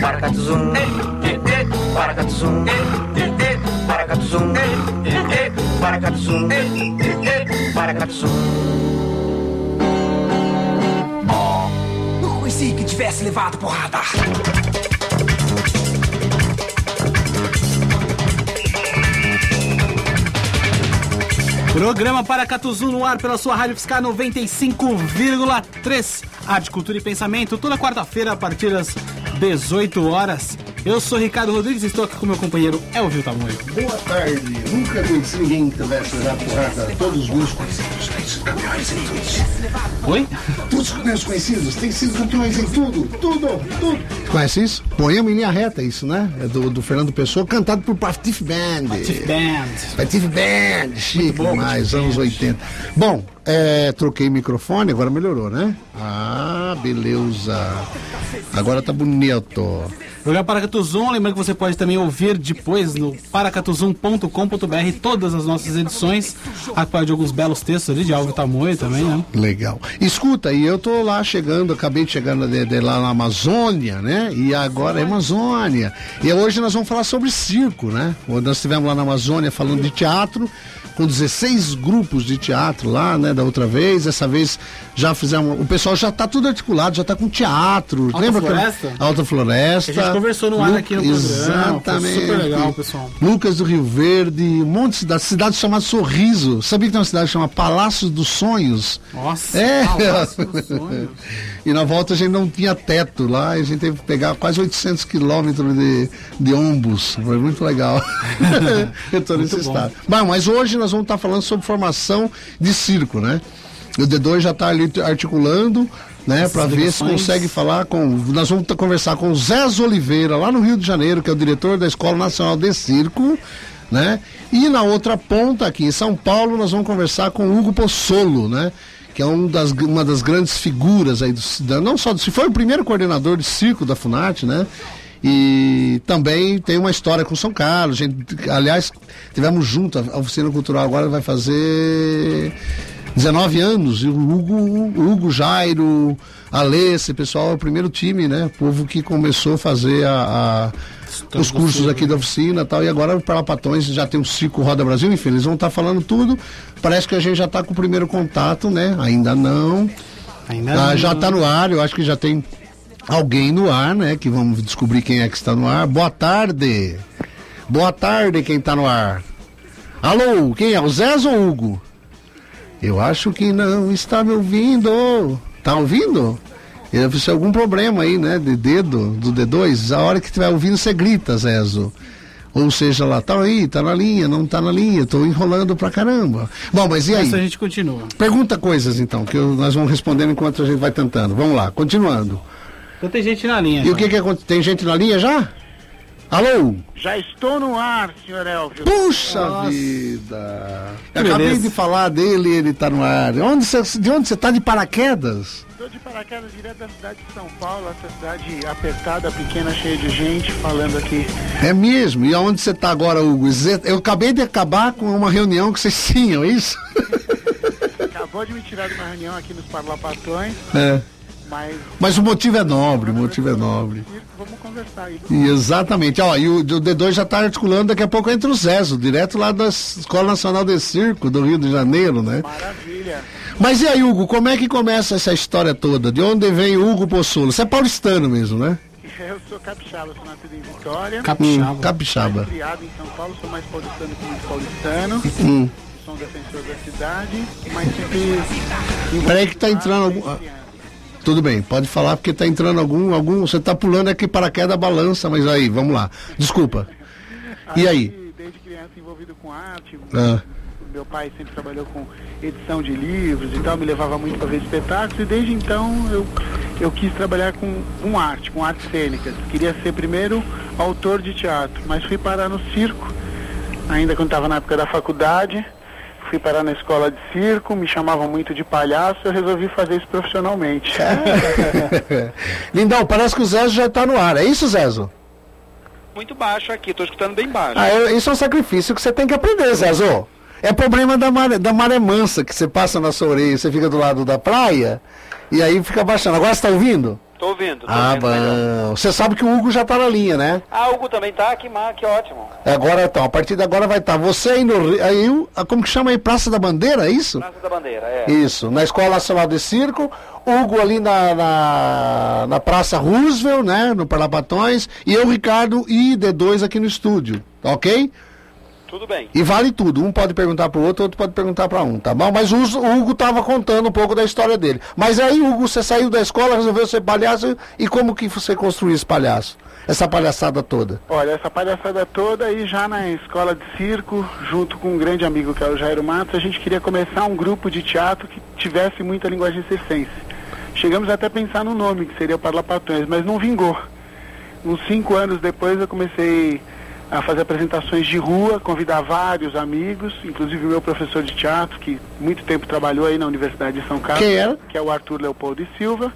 Paracatuzum, paracatuzum, paracatuzum, paracatuzum, paracatuzum. Nunca conheci que tivesse levado porrada. Programa Paracatuzu no ar pela sua Rádio Fiscal 95,3. Arte, cultura e pensamento, toda quarta-feira a partir das 18 horas. Eu sou Ricardo Rodrigues e estou aqui com meu companheiro Elvio Tamoio. Boa tarde. Nunca conheci ninguém que tivesse levado porrada. Todos os sido campeões em tudo. Oi? Todos os meus conhecidos têm sido campeões em tudo. Tudo, tudo. Conhece isso? Poema em linha reta, isso, né? É do, do Fernando Pessoa, cantado por Patife Band. Tiff Band. Patife Band, chique bom, demais, anos Band. 80. Bom, é, troquei microfone, agora melhorou, né? Ah, beleza. Agora tá bonito. Programa Paracatuzum, lembrando que você pode também ouvir depois no paracatuzum.com.br todas as nossas edições. Acompanhado de alguns belos textos ali de Alvio Tamoio também, né? Legal. Escuta, e eu tô lá chegando, acabei de chegar de, de lá na Amazônia, né? E agora é Amazônia. E hoje nós vamos falar sobre circo, né? Nós estivemos lá na Amazônia falando de teatro, com 16 grupos de teatro lá, né? Da outra vez. Dessa vez já fizemos. O pessoal já tá tudo articulado, já tá com teatro. Alta Lembra? que- Floresta? Alta Floresta. A gente conversou no ar Lu- aqui no programa, foi Exatamente. super legal, pessoal. Lucas do Rio Verde, um monte de cidade, cidade chamada Sorriso. Sabia que tem uma cidade chamada Palácio dos Sonhos? Nossa, É. Palácio dos Sonhos. e na volta a gente não tinha teto lá, a gente teve que pegar quase 800 quilômetros de, de ônibus. Foi muito legal. Eu tô nesse Muito bom. estado. Bom, mas hoje nós vamos estar falando sobre formação de circo, né? O D2 já está ali articulando, né, para ver se consegue falar com. Nós vamos tá- conversar com o Zé Oliveira, lá no Rio de Janeiro, que é o diretor da Escola Nacional de Circo, né? E na outra ponta, aqui em São Paulo, nós vamos conversar com o Hugo Pozzolo, né? Que é um das, uma das grandes figuras aí do, não só do foi o primeiro coordenador de circo da Funarte, né? E também tem uma história com São Carlos. Gente, aliás, tivemos junto, a oficina cultural agora vai fazer 19 anos. E o Hugo, o Hugo Jairo, Alê, esse pessoal é o primeiro time, né? O povo que começou a fazer a, a- os cursos aqui da oficina e tal. E agora para Patões já tem o Circo Roda Brasil, enfim, eles vão estar falando tudo. Parece que a gente já está com o primeiro contato, né? Ainda não. Ainda Ah, não. já está no ar, eu acho que já tem alguém no ar, né? Que vamos descobrir quem é que está no ar. Boa tarde. Boa tarde, quem está no ar. Alô, quem é? O Zé ou o Hugo? Eu acho que não está me ouvindo. Tá ouvindo? Deve ser algum problema aí, né? De dedo, do D2. A hora que estiver ouvindo, você grita, Zezo. Ou seja lá, tá aí, tá na linha, não tá na linha, tô enrolando pra caramba. Bom, mas e aí? Essa a gente continua. Pergunta coisas então, que eu- nós vamos respondendo enquanto a gente vai tentando. Vamos lá, continuando. Então tem gente na linha. E o que que acontece? Tem gente na linha já? Alô? Já estou no ar, senhor Elvio. Puxa Nossa. vida! Eu acabei de falar dele e ele tá no ar. Onde você, de onde você tá de paraquedas? Estou de paraquedas direto da cidade de São Paulo, essa cidade apertada, pequena, cheia de gente, falando aqui. É mesmo? E aonde você tá agora, Hugo? Eu acabei de acabar com uma reunião que vocês tinham, é isso? Acabou de me tirar de uma reunião aqui nos Parlapatões, É. mas Mas o motivo é nobre, o motivo é nobre. vamos conversar aí. E exatamente. Ó, e o, o D2 já está articulando, daqui a pouco entra o Zezo, direto lá da Escola Nacional de Circo do Rio de Janeiro, né? Maravilha. Mas e aí, Hugo, como é que começa essa história toda? De onde vem o Hugo Pozzolo? Você é paulistano mesmo, né? Eu sou capixaba, sou nascido em Vitória. Capixaba. Hum, capixaba. Criado em São Paulo, sou mais paulistano que muito paulistano. Hum. Sou um defensor da cidade, mas sempre. Peraí que tá entrando algum- ah. Tudo bem, pode falar porque tá entrando algum. algum você tá pulando aqui paraquedas balança, mas aí, vamos lá. Desculpa. E aí? Desde criança envolvido com arte. Ah. Meu pai sempre trabalhou com edição de livros e tal, me levava muito para ver espetáculos e desde então eu, eu quis trabalhar com, com arte, com artes cênicas. Queria ser primeiro autor de teatro, mas fui parar no circo, ainda quando estava na época da faculdade. Fui parar na escola de circo, me chamavam muito de palhaço, eu resolvi fazer isso profissionalmente. Lindão, parece que o Zezo já tá no ar. É isso, Zezo? muito baixo aqui, tô escutando bem baixo. Ah, é- isso é um sacrifício que você tem que aprender, Zezo. É problema da maré, da maré mansa, que você passa na sua orelha, você fica do lado da praia, e aí fica baixando. Agora você tá ouvindo? Tô ouvindo. Tô Ah, ouvindo bom. Você sabe que o Hugo já tá na linha, né? Ah, o Hugo também tá? Que, ma- que ótimo. Agora então, a partir de agora vai estar você aí no aí, como que chama aí? Praça da Bandeira, é isso? Praça da Bandeira, é. Isso, na Escola Nacional de Circo, Hugo ali na, na, na Praça Roosevelt, né? No Parlapatões, e eu, Ricardo, e D2 aqui no estúdio, tá ok? Tudo bem. E vale tudo, um pode perguntar pro outro, outro pode perguntar para um, tá bom? Mas o, o Hugo tava contando um pouco da história dele. Mas aí, Hugo, você saiu da escola, resolveu ser palhaço, e como que você construiu esse palhaço? Essa palhaçada toda? Olha, essa palhaçada toda aí já na escola de circo, junto com um grande amigo que é o Jairo Matos, a gente queria começar um grupo de teatro que tivesse muita linguagem circense. Chegamos até a pensar no nome, que seria Parlapatões, mas não vingou. Uns cinco anos depois eu comecei a fazer apresentações de rua, convidar vários amigos, inclusive o meu professor de teatro, que muito tempo trabalhou aí na Universidade de São Carlos, Quem era? que é o Arthur Leopoldo e Silva.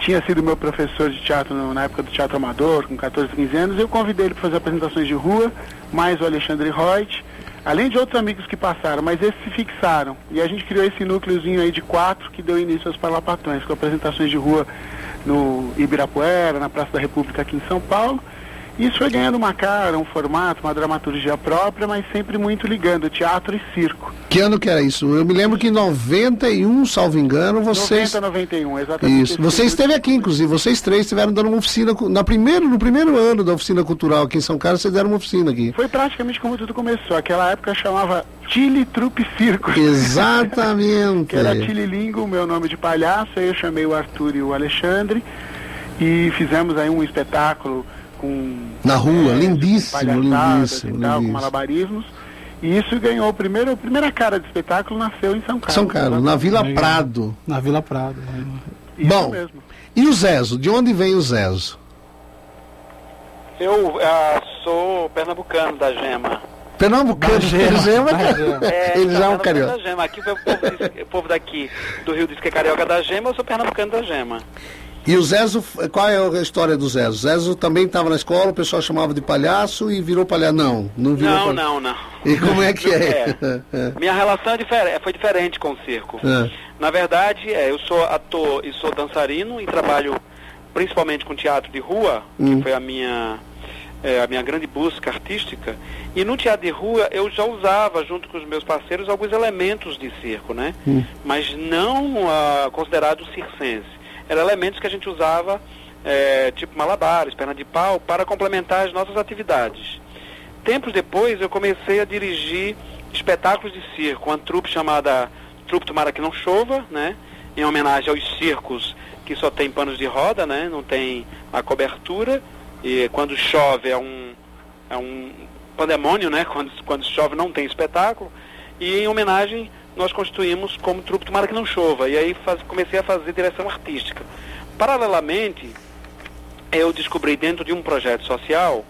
Tinha sido meu professor de teatro na época do Teatro Amador, com 14, 15 anos. Eu convidei ele para fazer apresentações de rua, mais o Alexandre Reut, além de outros amigos que passaram, mas esses se fixaram. E a gente criou esse núcleozinho aí de quatro que deu início aos Parlapatões, com apresentações de rua no Ibirapuera, na Praça da República aqui em São Paulo. Isso foi ganhando uma cara, um formato, uma dramaturgia própria, mas sempre muito ligando teatro e circo. Que ano que era isso? Eu me lembro que em 91, salvo engano, vocês... 90, 91, exatamente. Isso. Você esteve aqui, inclusive. Vocês três estiveram dando uma oficina. Na primeiro, no primeiro ano da oficina cultural aqui em São Carlos, vocês deram uma oficina aqui. Foi praticamente como tudo começou. Aquela época chamava Chile Trupe Circo. Exatamente. que era Tililingo, o meu nome de palhaço. Aí eu chamei o Arthur e o Alexandre. E fizemos aí um espetáculo com... Na rua, é, lindíssimo, lindíssimo, e tal, com lindíssimo. malabarismos. E isso ganhou o primeiro, a primeira cara do espetáculo nasceu em São Carlos. São Carlos, na Vila Legal. Prado. Na Vila Prado. né? Isso Bom. mesmo. E o Zezo? De onde vem o Zezo? Eu ah, sou pernambucano da Gema. Pernambucano. Gema, Gema, da Gema. Ele já é um carioca. da Gema. Aqui o povo, diz- o povo daqui do Rio diz que é carioca da Gema, eu sou pernambucano da Gema. E o Zezo, qual é a história do Zezo? Zezo também estava na escola, o pessoal chamava de palhaço e virou palhaço. Não, não virou Não, palhaço. não, não. E como é que é? Minha relação é difere- foi diferente com o circo. É. Na verdade, é, eu sou ator e sou dançarino e trabalho principalmente com teatro de rua, Hum. que foi a minha, é, a minha grande busca artística. E no teatro de rua eu já usava, junto com os meus parceiros, alguns elementos de circo, né? Hum. Mas não ah, considerados circense. Eram elementos que a gente usava, é, tipo malabares, perna de pau, para complementar as nossas atividades. Tempos depois, eu comecei a dirigir espetáculos de circo, uma trupe chamada Trupe Tomara Que Não Chova, né? Em homenagem aos circos que só tem panos de roda, né? Não tem a cobertura. E quando chove é um, é um pandemônio, né? Quando, quando chove não tem espetáculo. E em homenagem nós constituímos como Trupe Tomara Que Não Chova. E aí faz- comecei a fazer direção artística. Paralelamente, eu descobri dentro de um projeto social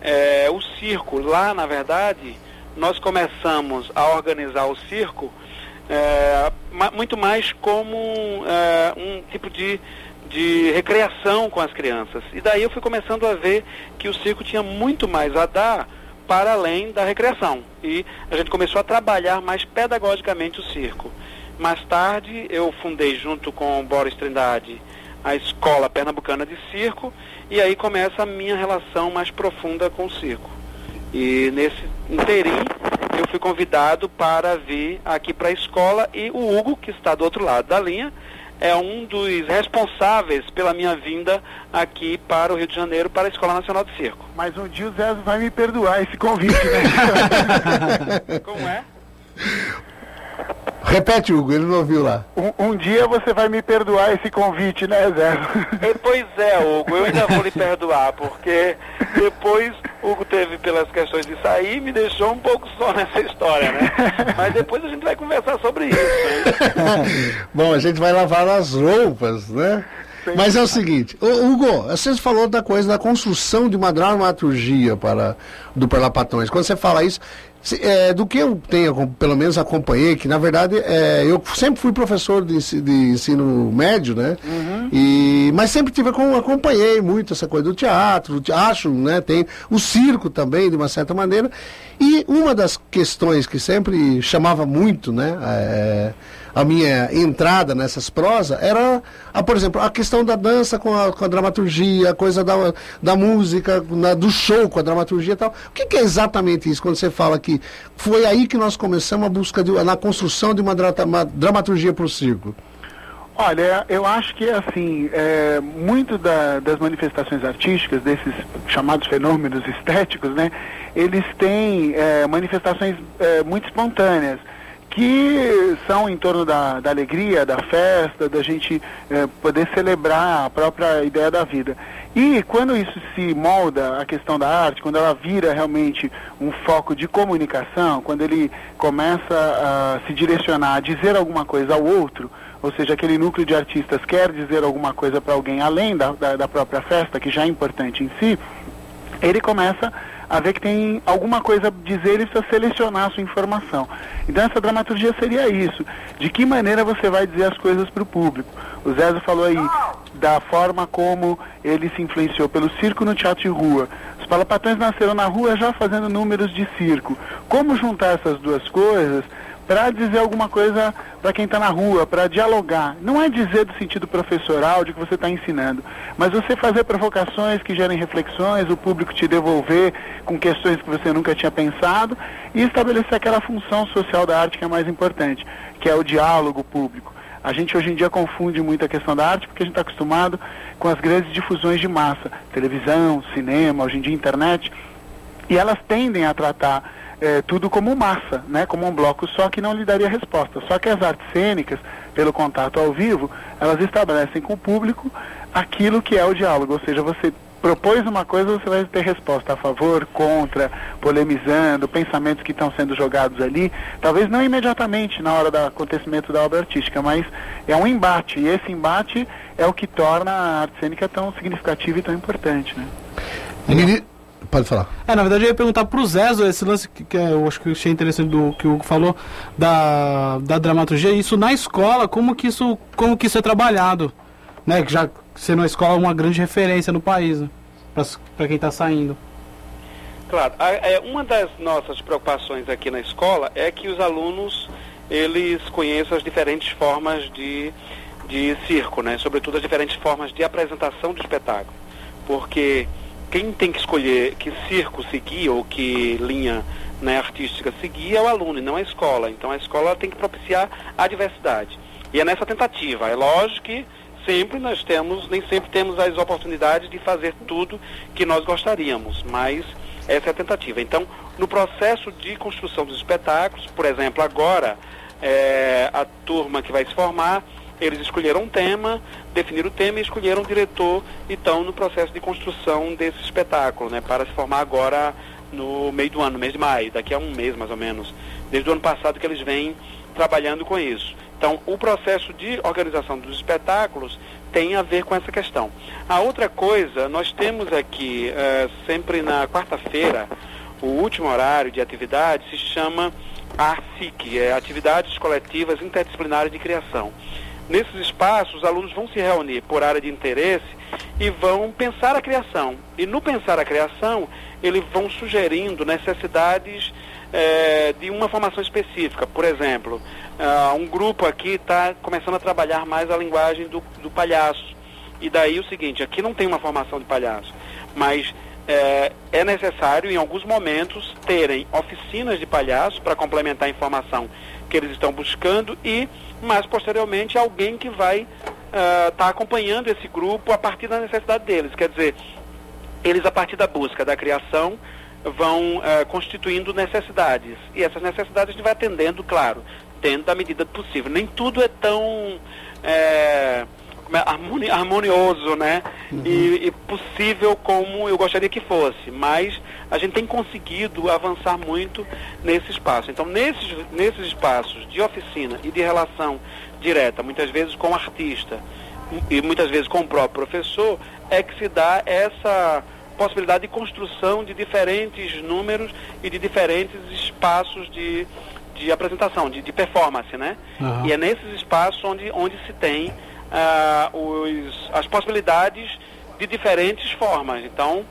é, o circo. Lá, na verdade, nós começamos a organizar o circo é, ma- muito mais como é, um tipo de, de recreação com as crianças. E daí eu fui começando a ver que o circo tinha muito mais a dar para além da recreação. E a gente começou a trabalhar mais pedagogicamente o circo. Mais tarde, eu fundei junto com o Boris Trindade a Escola Pernambucana de Circo, e aí começa a minha relação mais profunda com o circo. E nesse interim, eu fui convidado para vir aqui para a escola, e o Hugo, que está do outro lado da linha, é um dos responsáveis pela minha vinda aqui para o Rio de Janeiro, para a Escola Nacional de Circo. Mas um dia o Zé vai me perdoar esse convite, né? Como é? Repete, Hugo, ele não ouviu lá. um, um dia você vai me perdoar esse convite, né, Zé? Eh, Pois é, Hugo, eu ainda vou lhe perdoar, porque depois Hugo teve pelas questões de sair e me deixou um pouco só nessa história, né? Mas depois a gente vai conversar sobre isso. Bom, a gente vai lavar as roupas, né? Mas é o seguinte, Hugo, você falou da coisa da construção de uma dramaturgia para do Parlapatões. Quando você fala isso, é, do que eu tenho, pelo menos acompanhei, que na verdade é, eu sempre fui professor de, de ensino médio, né? E, mas sempre tive, acom- acompanhei muito essa coisa do teatro, acho, né? Tem o circo também, de uma certa maneira. E uma das questões que sempre chamava muito, né? é, a minha entrada nessas prosas era, ah, por exemplo, a questão da dança com a, com a dramaturgia, a coisa da, da música, na- do show com a dramaturgia e tal. O que, que é exatamente isso quando você fala que foi aí que nós começamos a busca de, na construção de uma, uma dramaturgia para o circo? Olha, eu acho que assim, é, muito da- das manifestações artísticas, desses chamados fenômenos estéticos, né, eles têm é, manifestações é, muito espontâneas, que são em torno da, da alegria, da festa, da gente é, poder celebrar a própria ideia da vida. E quando isso se molda a questão da arte, quando ela vira realmente um foco de comunicação, quando ele começa a se direcionar a dizer alguma coisa ao outro, ou seja, aquele núcleo de artistas quer dizer alguma coisa para alguém além da, da, da própria festa, que já é importante em si, ele começa a ver que tem alguma coisa a dizer e precisa selecionar a sua informação. Então essa dramaturgia seria isso. De que maneira você vai dizer as coisas para o público? O Zezo falou aí da forma como ele se influenciou pelo circo no teatro de rua. Os palapatões nasceram na rua já fazendo números de circo. Como juntar essas duas coisas para dizer alguma coisa para quem está na rua, para dialogar. Não é dizer do sentido professoral de que você está ensinando, mas você fazer provocações que gerem reflexões, o público te devolver com questões que você nunca tinha pensado e estabelecer aquela função social da arte que é mais importante, que é o diálogo público. A gente hoje em dia confunde muito a questão da arte porque a gente está acostumado com as grandes difusões de massa, televisão, cinema, hoje em dia internet, e elas tendem a tratar eh, tudo como massa, né, como um bloco só que não lhe daria resposta. Só que as artes cênicas, pelo contato ao vivo, elas estabelecem com o público aquilo que é o diálogo, ou seja, você propôs uma coisa, você vai ter resposta a favor, contra, polemizando, pensamentos que estão sendo jogados ali, talvez não imediatamente na hora do acontecimento da obra artística, mas é um embate, e esse embate é o que torna a arte cênica tão significativa e tão importante, né? Pode falar. É, na verdade eu ia perguntar pro Zezo esse lance que, que eu acho que eu achei interessante do que o Hugo falou da, da dramaturgia, isso na escola, como que isso, como que isso é trabalhado, né? Que já sendo a escola uma grande referência no país, né? Pra quem tá saindo. Claro, a- é, uma das nossas preocupações aqui na escola é que os alunos eles conheçam as diferentes formas de, de circo, né? Sobretudo as diferentes formas de apresentação do espetáculo. Porque quem tem que escolher que circo seguir ou que linha né, artística seguir é o aluno não a escola. Então a escola tem que propiciar a diversidade. E é nessa tentativa. É lógico que sempre nós temos, nem sempre temos as oportunidades de fazer tudo que nós gostaríamos, mas essa é a tentativa. Então, no processo de construção dos espetáculos, por exemplo, agora é, a turma que vai se formar, eles escolheram um tema, definiram o tema e escolheram um diretor e estão no processo de construção desse espetáculo, né, para se formar agora no meio do ano, no mês de maio, daqui a um mês mais ou menos. Desde o ano passado que eles vêm trabalhando com isso. Então, o processo de organização dos espetáculos tem a ver com essa questão. A outra coisa, nós temos aqui, eh, sempre na quarta-feira, o último horário de atividade se chama ARCIC, é Atividades Coletivas Interdisciplinares de Criação. Nesses espaços, os alunos vão se reunir por área de interesse e vão pensar a criação. E no pensar a criação, eles vão sugerindo necessidades eh, de uma formação específica. Por exemplo, ah, um grupo aqui está começando a trabalhar mais a linguagem do, do palhaço. E daí o seguinte, aqui não tem uma formação de palhaço, mas é, é necessário, em alguns momentos, terem oficinas de palhaço para complementar a informação que eles estão buscando e, mais posteriormente, alguém que vai estar acompanhando esse grupo a partir da necessidade deles. Quer dizer, eles, a partir da busca, da criação, vão eh, constituindo necessidades. E essas necessidades a gente vai atendendo, claro, dentro da medida possível. Nem tudo é tão eh, harmonioso, né? E, e possível como eu gostaria que fosse. Mas a gente tem conseguido avançar muito nesse espaço. Então, nesses, nesses espaços de oficina e de relação direta, muitas vezes com o artista e muitas vezes com o próprio professor, é que se dá essa possibilidade de construção de diferentes números e de diferentes espaços de, de apresentação, de, de performance, né? Aham. E é nesses espaços onde, onde se tem ah, os, as possibilidades de diferentes formas. Então,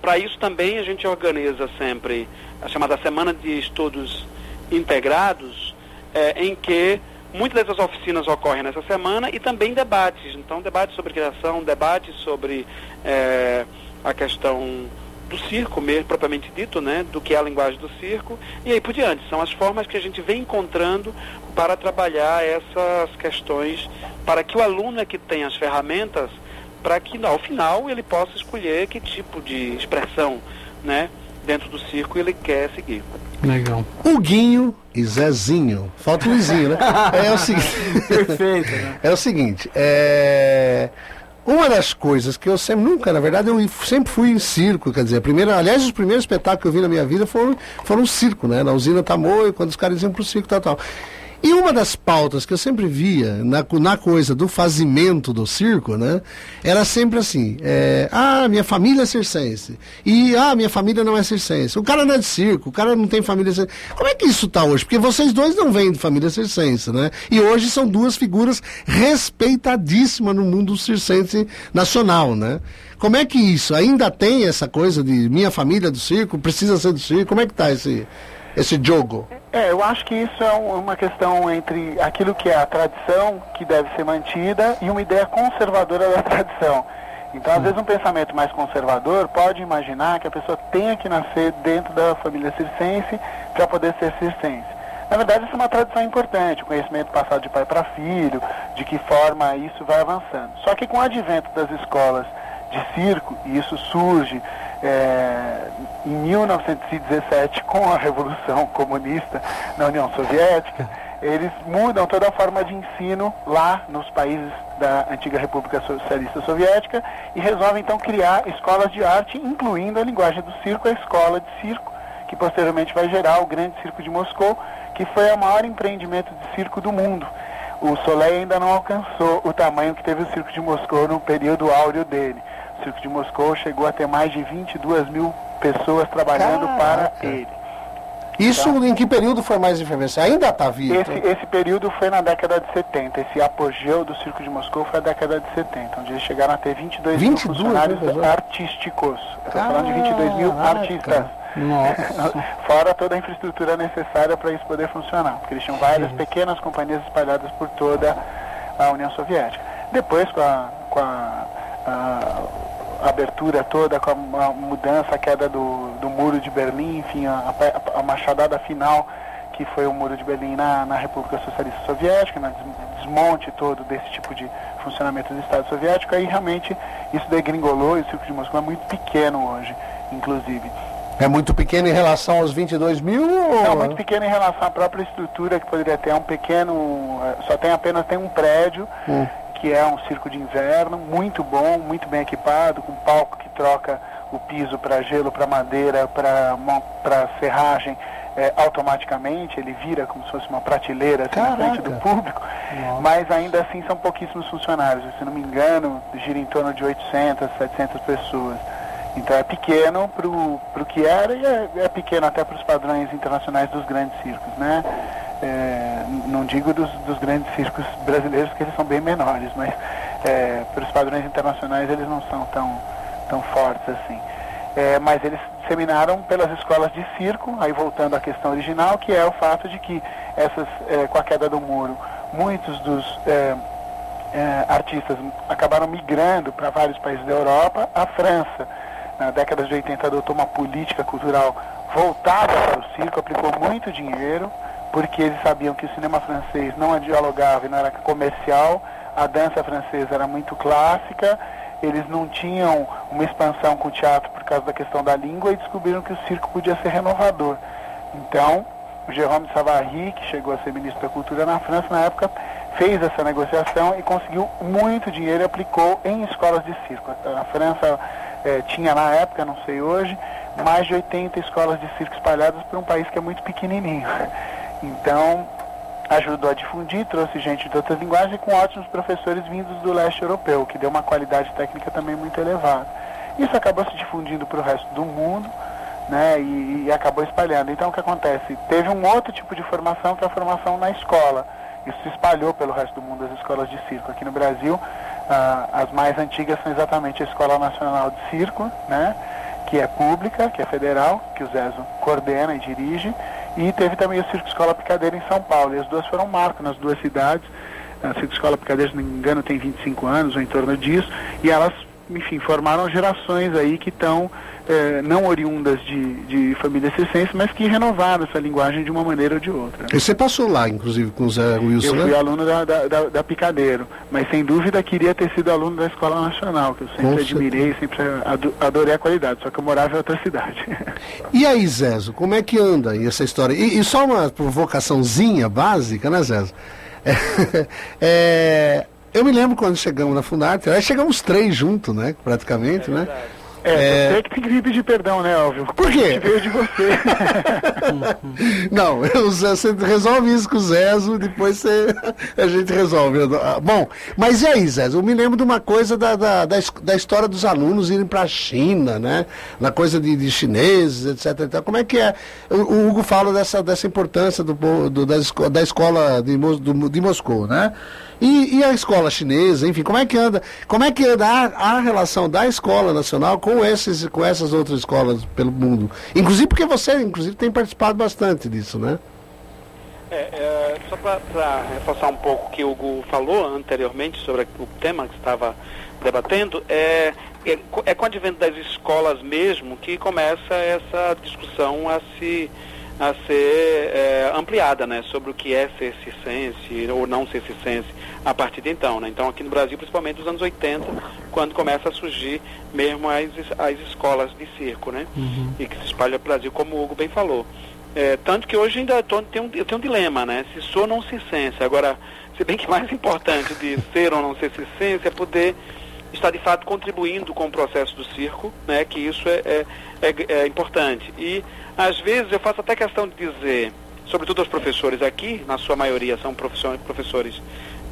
para isso também a gente organiza sempre a chamada Semana de Estudos Integrados, eh, em que muitas dessas oficinas ocorrem nessa semana e também debates. Então, debates sobre criação, debates sobre eh, a questão do circo mesmo, propriamente dito, né, do que é a linguagem do circo, e aí por diante. São as formas que a gente vem encontrando para trabalhar essas questões, para que o aluno é que tenha as ferramentas, para que ao final ele possa escolher que tipo de expressão, né, dentro do circo ele quer seguir. Legal. Huguinho e Zezinho. Falta o Luizinho, né? É o seguinte. Perfeito, né? É o seguinte, é... Uma das coisas que eu sempre, nunca, na verdade, eu sempre fui em circo, quer dizer, a primeira, aliás, os primeiros espetáculos que eu vi na minha vida foram, foram circo, né? Na usina Tamoio, quando os caras iam pro circo e tal, tal. E uma das pautas que eu sempre via na, na coisa do fazimento do circo, né? Era sempre assim, é, ah, minha família é circense. E, ah, minha família não é circense. O cara não é de circo, o cara não tem família circense. Como é que isso tá hoje? Porque vocês dois não vêm de família circense, né? E hoje são duas figuras respeitadíssimas no mundo circense nacional, né? Como é que isso? Ainda tem essa coisa de minha família é do circo, precisa ser do circo? Como é que tá esse, esse jogo? É, eu acho que isso é um- uma questão entre aquilo que é a tradição, que deve ser mantida, e uma ideia conservadora da tradição. Então, às vezes, um pensamento mais conservador pode imaginar que a pessoa tenha que nascer dentro da família circense para poder ser circense. Na verdade, isso é uma tradição importante, o conhecimento passado de pai para filho, de que forma isso vai avançando. Só que com o advento das escolas de circo, e isso surge é, em 1917 com a Revolução Comunista na União Soviética, eles mudam toda a forma de ensino lá nos países da antiga República Socialista Soviética e resolvem então criar escolas de arte, incluindo a linguagem do circo, a escola de circo, que posteriormente vai gerar o Grande Circo de Moscou, que foi o maior empreendimento de circo do mundo. O Soleil ainda não alcançou o tamanho que teve o Circo de Moscou no período áureo dele. Circo de Moscou chegou a ter mais de 22 mil pessoas trabalhando Caraca. para ele. Isso em que período foi mais efervescente? Ainda está vivo? Esse, esse período foi na década de 70. Esse apogeu do Circo de Moscou foi a década de 70, onde eles chegaram a ter 22, 22 mil funcionários mil artísticos. Estou falando de 22 mil artistas. Nossa. Fora toda a infraestrutura necessária para isso poder funcionar, porque eles tinham várias pequenas companhias espalhadas por toda a União Soviética. Depois, com a, com a- a abertura toda, com a, mudança, a queda do, do muro de Berlim, enfim, a, a, a machadada final, que foi o muro de Berlim na, na República Socialista Soviética, né, des- desmonte todo desse tipo de funcionamento do Estado Soviético, aí realmente isso degringolou e o Circo de Moscou é muito pequeno hoje, inclusive. É muito pequeno em relação aos 22 mil? Ou... Não, muito pequeno em relação à própria estrutura que poderia ter. É um pequeno, eh, só tem apenas tem um prédio, Hum. Que é um circo de inverno, muito bom, muito bem equipado, com palco que troca o piso para gelo, para madeira, para serragem eh, automaticamente, ele vira como se fosse uma prateleira assim, na frente do público, mas ainda assim são pouquíssimos funcionários, se não me engano, gira em torno de 800, 700 pessoas. Então é pequeno para o que era e é, é pequeno até para os padrões internacionais dos grandes circos, né? É, não digo dos, dos grandes circos brasileiros, que eles são bem menores, mas é, para os padrões internacionais eles não são tão, tão fortes assim. É, mas eles disseminaram pelas escolas de circo, aí voltando à questão original, que é o fato de que essas, é, com a queda do muro, muitos dos é, é, artistas acabaram migrando para vários países da Europa. A França, na década de 80, adotou uma política cultural voltada para o circo, aplicou muito dinheiro, porque eles sabiam que o cinema francês não dialogava e não era comercial, a dança francesa era muito clássica, eles não tinham uma expansão com o teatro por causa da questão da língua e descobriram que o circo podia ser renovador. Então, o Jérôme Savary, que chegou a ser ministro da Cultura na França na época, fez essa negociação e conseguiu muito dinheiro e aplicou em escolas de circo. A França eh, tinha na época, não sei hoje, mais de 80 escolas de circo espalhadas por um país que é muito pequenininho. Então, ajudou a difundir, trouxe gente de outras linguagens com ótimos professores vindos do leste europeu, que deu uma qualidade técnica também muito elevada. Isso acabou se difundindo para o resto do mundo, né, e, e acabou espalhando. Então o que acontece? Teve um outro tipo de formação que é a formação na escola. Isso se espalhou pelo resto do mundo, as escolas de circo. Aqui no Brasil, ah, as mais antigas são exatamente a Escola Nacional de Circo, né, que é pública, que é federal, que o Zezo coordena e dirige, e teve também o Circo Escola Picadeira em São Paulo. E as duas foram marco nas duas cidades. A Circo Escola Picadeira, se não me engano, tem 25 anos ou em torno disso, e elas, enfim, formaram gerações aí que estão eh, não oriundas de, de famílias circenses, mas que renovaram essa linguagem de uma maneira ou de outra. E você passou lá, inclusive, com o Zé Wilson, Eu fui né? aluno da, da, da- Picadeiro, mas sem dúvida queria ter sido aluno da Escola Nacional, que eu sempre Com admirei, sempre ado- adorei a qualidade, só que eu morava em outra cidade. E aí, Zezo, como é que anda aí essa história? E, e só uma provocaçãozinha básica, né, Zezo? É, é, eu me lembro quando chegamos na Funarte, aí chegamos três juntos, né, praticamente, né? É, você que tem que pedir perdão, né, Elvio? Por quê? Veio de você. Não, Zé, você resolve isso com o Zezo, depois você, a gente resolve. Ah, Bom, mas e aí, Zezo? Eu me lembro de uma coisa da, da, da, da história dos alunos irem para a China, né? Na coisa de, de chineses, etc. e tal. Como é que é? O, o Hugo fala dessa, dessa importância do, do- da, esco- da escola de, do- de Moscou, né? E, e a escola chinesa, enfim, como é que anda? Como é que anda a, a relação da escola nacional com, esses, com essas outras escolas pelo mundo? Inclusive porque você, inclusive, tem participado bastante disso, né? É, é, só para reforçar um pouco o que o Hugo falou anteriormente sobre o tema que estava debatendo, é, é, é com o advento das escolas mesmo que começa essa discussão a se a ser é, ampliada, né, sobre o que é ser ou não ser circense a partir de então, né? Então aqui no Brasil, principalmente nos anos 80, quando começa a surgir mesmo as, as escolas de circo, né? E que se espalha pelo Brasil, como o Hugo bem falou. É, tanto que hoje ainda tô, tem um, eu tenho um dilema, né? Se sou ou não circense. Agora, se bem que mais importante de ser ou não ser circense é poder estar de fato contribuindo com o processo do circo, né? Que isso é, é, é- é importante. E às vezes eu faço até questão de dizer, sobretudo aos professores aqui, na sua maioria são professor- professores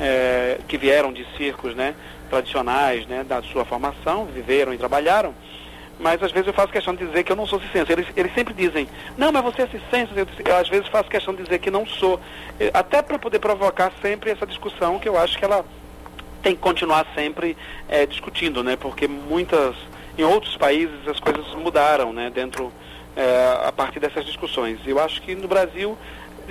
é, que vieram de circos, né? Tradicionais, né? Da sua formação, viveram e trabalharam mas às vezes eu faço questão de dizer que eu não sou ciência. Eles, eles sempre dizem, não, mas você é ciência. Eu, eu, às vezes faço questão de dizer que não sou. Até para poder provocar sempre essa discussão que eu acho que ela tem que continuar sempre eh, discutindo, né? Porque muitas, em outros países as coisas mudaram, né? Dentro, eh, a partir dessas discussões. Eu acho que no Brasil,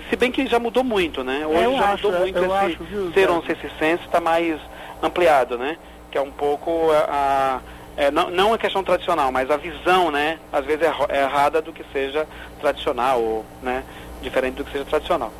se bem que já mudou muito, né? Hoje Eu já acho, mudou muito esse acho, viu, ser ou não Zé? ser ciência está mais ampliado, né? Que é um pouco a, a- é, não, não a questão tradicional, mas a visão, né? Às vezes é é errada do que seja tradicional, ou, né? Diferente do que seja tradicional.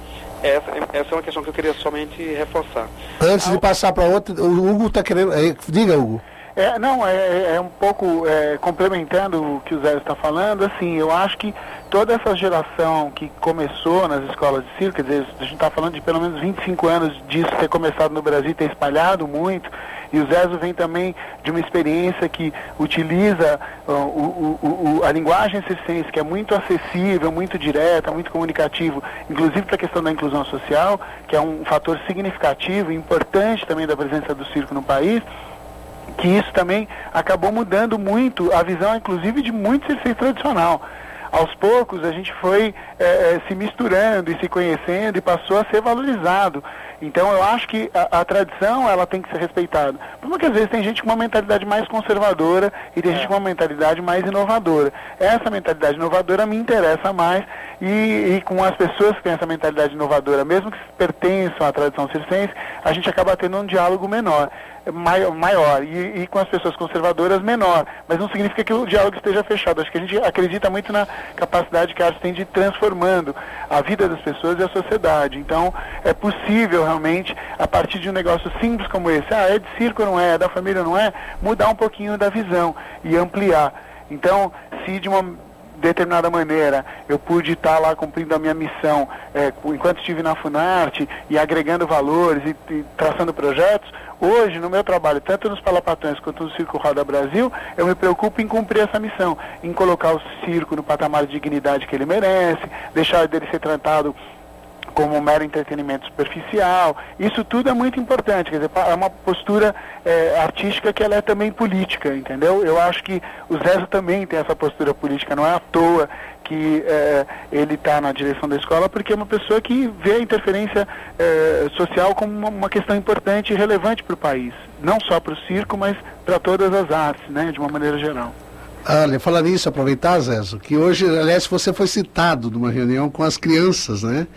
Essa, essa é uma questão que eu queria somente reforçar. Antes de passar para outra, o Hugo está querendo. eh, Diga, Hugo. É, não, é, é- um pouco é, complementando o que o Zé está falando, assim, eu acho que toda essa geração que começou nas escolas de circo, quer dizer, a gente está falando de pelo menos 25 anos disso ter começado no Brasil ter espalhado muito, e o Zezo vem também de uma experiência que utiliza ó, o, o- o- a linguagem circense, que é muito acessível, muito direta, muito comunicativo, inclusive para a questão da inclusão social, que é um fator significativo e importante também da presença do circo no país, que isso também acabou mudando muito a visão, inclusive, de muito circense tradicional. Aos poucos a gente foi eh, se misturando e se conhecendo e passou a ser valorizado. Então eu acho que a, a tradição ela tem que ser respeitada. Porque às vezes tem gente com uma mentalidade mais conservadora e tem gente com uma mentalidade mais inovadora. Essa mentalidade inovadora me interessa mais e, e com as pessoas que têm essa mentalidade inovadora, mesmo que pertençam à tradição circense, a gente acaba tendo um diálogo menor maior e, e com as pessoas conservadoras menor, mas não significa que o diálogo esteja fechado. Acho que a gente acredita muito na capacidade que a arte tem de ir transformando a vida das pessoas e a sociedade. Então, é possível realmente, a partir de um negócio simples como esse, ah, é de circo não é, é da família não é, mudar um pouquinho da visão e ampliar. Então, se de uma determinada maneira eu pude estar lá cumprindo a minha missão cu- enquanto estive na Funarte e agregando valores e, e traçando projetos, hoje no meu trabalho, tanto nos Palapatões quanto no Circo Roda Brasil, eu me preocupo em cumprir essa missão, em colocar o circo no patamar de dignidade que ele merece, deixar dele ser tratado como mero entretenimento superficial. Isso tudo é muito importante, quer dizer, é uma postura é, artística que ela é também política, entendeu? Eu acho que o Zezo também tem essa postura política, não é à toa que é, ele está na direção da escola, porque é uma pessoa que vê a interferência é, social como uma, uma, questão importante e relevante para o país, não só para o circo, mas para todas as artes, né, de uma maneira geral. Olha, falar nisso, aproveitar, Zezo, que hoje, aliás, você foi citado numa reunião com as crianças, né?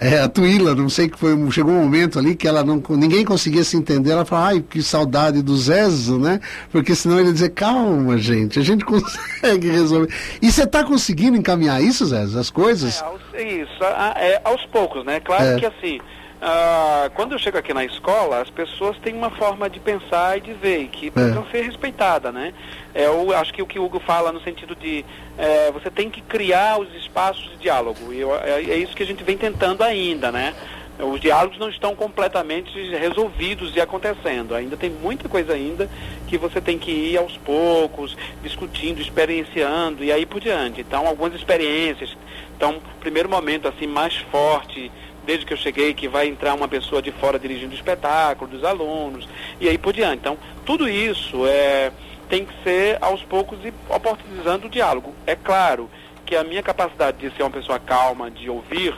É, a Tuíla, não sei que foi, chegou um momento ali que ela não, ninguém conseguia se entender, ela falou, ai, que saudade do Zezo, né? Porque senão ele ia dizer, calma, gente, a gente consegue resolver. E você está conseguindo encaminhar isso, Zezo, as coisas? É, aos, isso, é, aos poucos, né? Claro é. que assim, ah, quando eu chego aqui na escola, as pessoas têm uma forma de pensar e de ver, que é. precisam ser respeitada, né? É, eu acho que o que o Hugo fala no sentido de é, você tem que criar os espaços de diálogo. E eu, é, é isso que a gente vem tentando ainda, né? Os diálogos não estão completamente resolvidos e acontecendo. Ainda tem muita coisa ainda que você tem que ir aos poucos, discutindo, experienciando e aí por diante. Então, algumas experiências. Então, primeiro momento assim mais forte desde que eu cheguei, que vai entrar uma pessoa de fora dirigindo o espetáculo, dos alunos, e aí por diante. Então, tudo isso é, tem que ser aos poucos e oportunizando o diálogo. É claro que a minha capacidade de ser uma pessoa calma, de ouvir,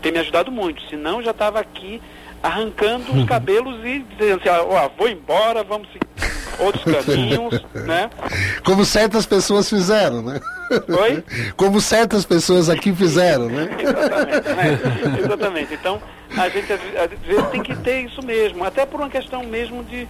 tem me ajudado muito, senão já estava aqui arrancando os cabelos e dizendo assim, ó, vou embora, vamos seguir outros caminhos, né? Como certas pessoas fizeram, né? Oi? Como certas pessoas aqui fizeram, né? Exatamente, né? Exatamente. Então, a gente às vezes tem que ter isso mesmo, até por uma questão mesmo de,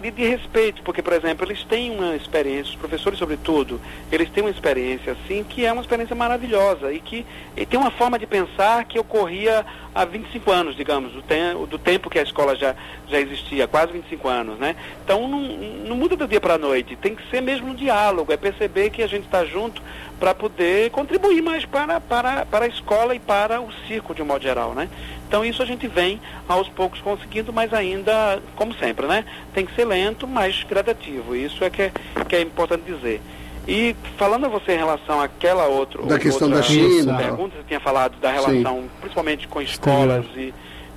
de, de, respeito, porque, por exemplo, eles têm uma experiência, os professores, sobretudo, eles têm uma experiência assim que é uma experiência maravilhosa e que e tem uma forma de pensar que ocorria há 25 anos, digamos, do, tem, do tempo que a escola já, já existia, quase 25 anos, né? Então não, não muda do dia para a noite, tem que ser mesmo um diálogo, é perceber que a gente está junto para poder contribuir mais para, para, para a escola e para o circo de um modo geral, né? Então isso a gente vem aos poucos conseguindo, mas ainda, como sempre, né? Tem que ser lento, mas gradativo. Isso é que é, que é importante dizer. E falando a você em relação àquela outra, da questão outra da China, pergunta você tinha falado da relação, Sim. principalmente com escolas e,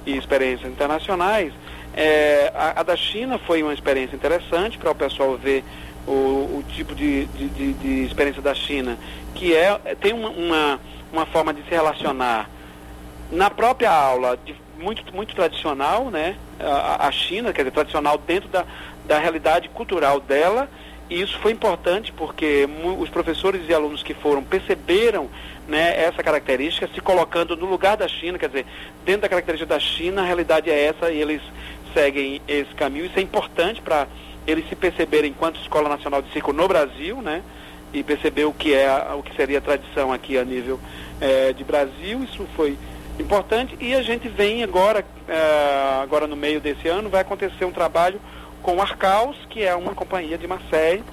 e, experiências internacionais, é, a, a, da China foi uma experiência interessante para o pessoal ver o, o tipo de, de, de, de, experiência da China, que é tem uma, uma, uma forma de se relacionar na própria aula, de, muito, muito tradicional, né? A, a, China, quer dizer, tradicional dentro da, da realidade cultural dela. E isso foi importante porque os professores e alunos que foram perceberam né, essa característica, se colocando no lugar da China, quer dizer, dentro da característica da China, a realidade é essa e eles seguem esse caminho. Isso é importante para eles se perceberem enquanto Escola Nacional de Circo no Brasil, né? E perceber o que é o que seria a tradição aqui a nível é, de Brasil. Isso foi importante. E a gente vem agora, uh, agora no meio desse ano, vai acontecer um trabalho com Arcaus, que é uma companhia de Marseille,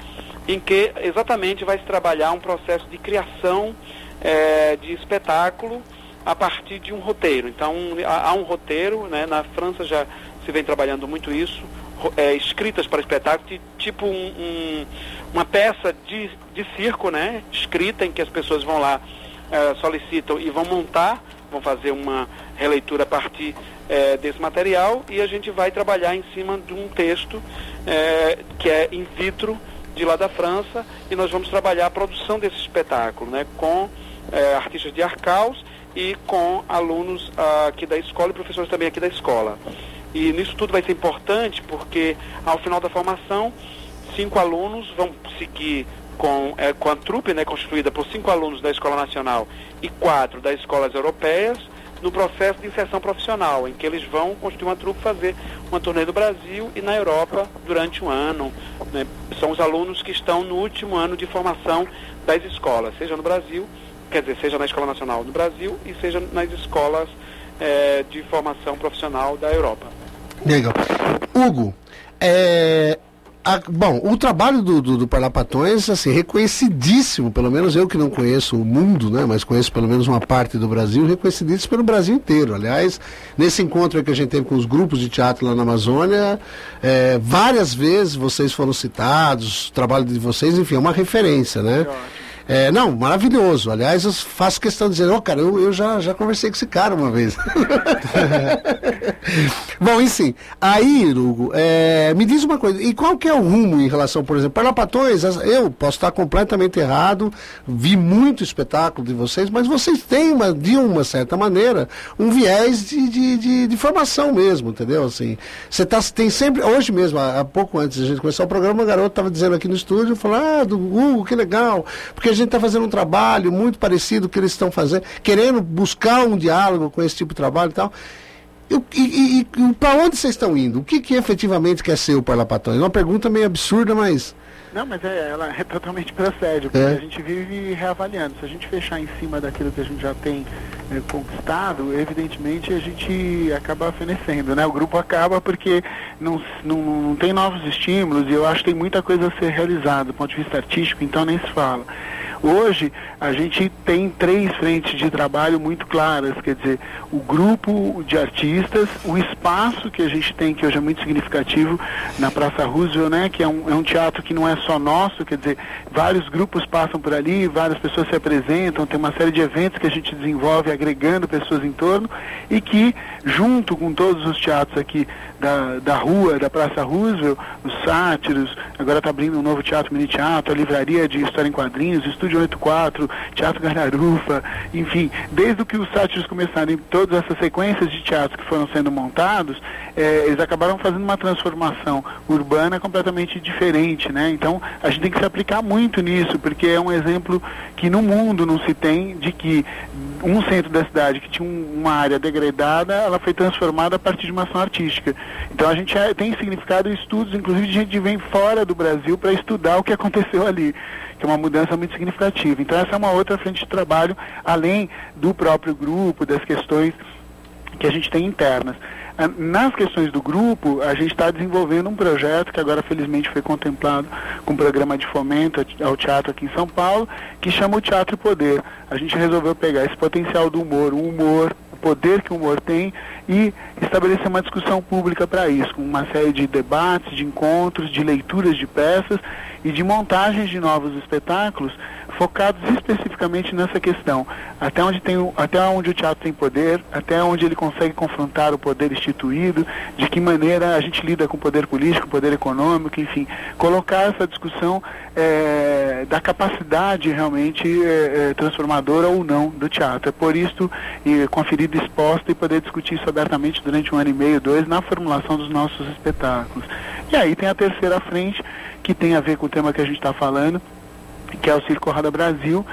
em que exatamente vai se trabalhar um processo de criação uh, de espetáculo a partir de um roteiro. Então, há, há um roteiro, né, na França já se vem trabalhando muito isso, é, escritas para espetáculo, tipo um, um, uma peça de, de circo, né, escrita, em que as pessoas vão lá, é, solicitam e vão montar vão fazer uma releitura a partir é, desse material e a gente vai trabalhar em cima de um texto é, que é in vitro de lá da França e nós vamos trabalhar a produção desse espetáculo, né, com é, artistas de Arcaus e com alunos ah, aqui da escola e professores também aqui da escola. E nisso tudo vai ser importante porque ao final da formação cinco alunos vão seguir com, é, com a trupe, né, constituída por cinco alunos da Escola Nacional e quatro das escolas europeias, no processo de inserção profissional, em que eles vão constituir uma trupe fazer uma turnê do Brasil e na Europa durante um ano. Né? São os alunos que estão no último ano de formação das escolas, seja no Brasil, quer dizer, seja na Escola Nacional do Brasil e seja nas escolas é, de formação profissional da Europa. Legal. Hugo, é, a, bom, o trabalho do, do, do Parlapatões, assim, reconhecidíssimo, pelo menos eu que não conheço o mundo, né, mas conheço pelo menos uma parte do Brasil, reconhecidíssimo pelo Brasil inteiro. Aliás, nesse encontro que a gente teve com os grupos de teatro lá na Amazônia, é, várias vezes vocês foram citados, o trabalho de vocês, enfim, é uma referência, né? É, não, maravilhoso. Aliás, eu faço questão de dizer, ô cara, eu, eu já, já conversei com esse cara uma vez. Bom, enfim. Aí, Hugo, é, me diz uma coisa, e qual que é o rumo em relação, por exemplo, Parlapatões, as- eu posso estar completamente errado, vi muito espetáculo de vocês, mas vocês têm, uma, de uma certa maneira, um viés de, de, de, de formação mesmo, entendeu? Assim, você tá, tem sempre, hoje mesmo, há, pouco antes de a gente começar o programa, o garoto estava dizendo aqui no estúdio, falou, ah, do Hugo, que legal, porque a gente está fazendo um trabalho muito parecido que eles estão fazendo, querendo buscar um diálogo com esse tipo de trabalho e tal. E, e, e para onde vocês estão indo? O que, que efetivamente quer ser o Parlapatões? Uma pergunta meio absurda, mas. Não, mas é, ela é totalmente procede, porque É. a gente vive reavaliando. Se a gente fechar em cima daquilo que a gente já tem eh, conquistado, evidentemente a gente acaba fenecendo, né? O grupo acaba porque não, não, não tem novos estímulos e eu acho que tem muita coisa a ser realizada do ponto de vista artístico, então nem se fala. Hoje a gente tem três frentes de trabalho muito claras, quer dizer, o grupo de artistas, o espaço que a gente tem, que hoje é muito significativo na Praça Roosevelt, né, que é um, é um teatro que não é só nosso, quer dizer, vários grupos passam por ali, várias pessoas se apresentam, tem uma série de eventos que a gente desenvolve agregando pessoas em torno e que, junto com todos os teatros aqui da, da rua, da Praça Roosevelt, os sátiros, agora está abrindo um novo teatro, mini teatro, a livraria de história em quadrinhos, Estúdio 84, Teatro Garnarufa, enfim, desde que os sátiros começaram todas essas sequências de teatros que foram sendo montados, eh, eles acabaram fazendo uma transformação urbana completamente diferente, né? Então a gente tem que se aplicar muito nisso, porque é um exemplo que no mundo não se tem de que um centro da cidade que tinha um- uma área degradada, ela foi transformada a partir de uma ação artística. Então a gente é- tem significado estudos, inclusive de gente que vem fora do Brasil para estudar o que aconteceu ali, que é uma mudança muito significativa. Então essa é uma outra frente de trabalho, além do próprio grupo, das questões que a gente tem internas. Ah, Nas questões do grupo, a gente está desenvolvendo um projeto que agora felizmente foi contemplado com um programa de fomento ao teatro aqui em São Paulo, que chama o Teatro e Poder. A gente resolveu pegar esse potencial do humor, o humor, o poder que o humor tem e estabelecer uma discussão pública para isso, com uma série de debates, de encontros, de leituras de peças e de montagens de novos espetáculos focados especificamente nessa questão. Até onde, tem, até onde o teatro tem poder, até onde ele consegue confrontar o poder instituído, de que maneira a gente lida com o poder político, o poder econômico, enfim, colocar essa discussão eh, da capacidade realmente eh, eh, transformadora ou não do teatro. É por isso, e com a exposta e poder discutir isso abertamente durante um ano e meio, dois, na formulação dos nossos espetáculos. E aí tem a terceira frente, que tem a ver com o tema que a gente está falando, que é o Circo Roda Brasil,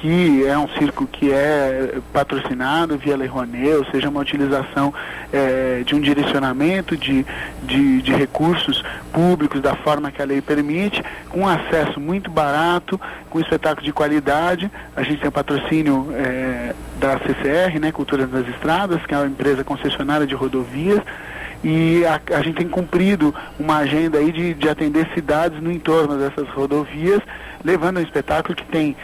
que é um circo que é patrocinado via Lei Rouanet, ou seja, uma utilização eh, de um direcionamento de, de, de recursos públicos da forma que a lei permite, com acesso muito barato, com espetáculo de qualidade. A gente tem o patrocínio eh, da CCR, né, Cultura das Estradas, que é uma empresa concessionária de rodovias, e a, a gente tem cumprido uma agenda aí de, de atender cidades no entorno dessas rodovias, levando um espetáculo que tem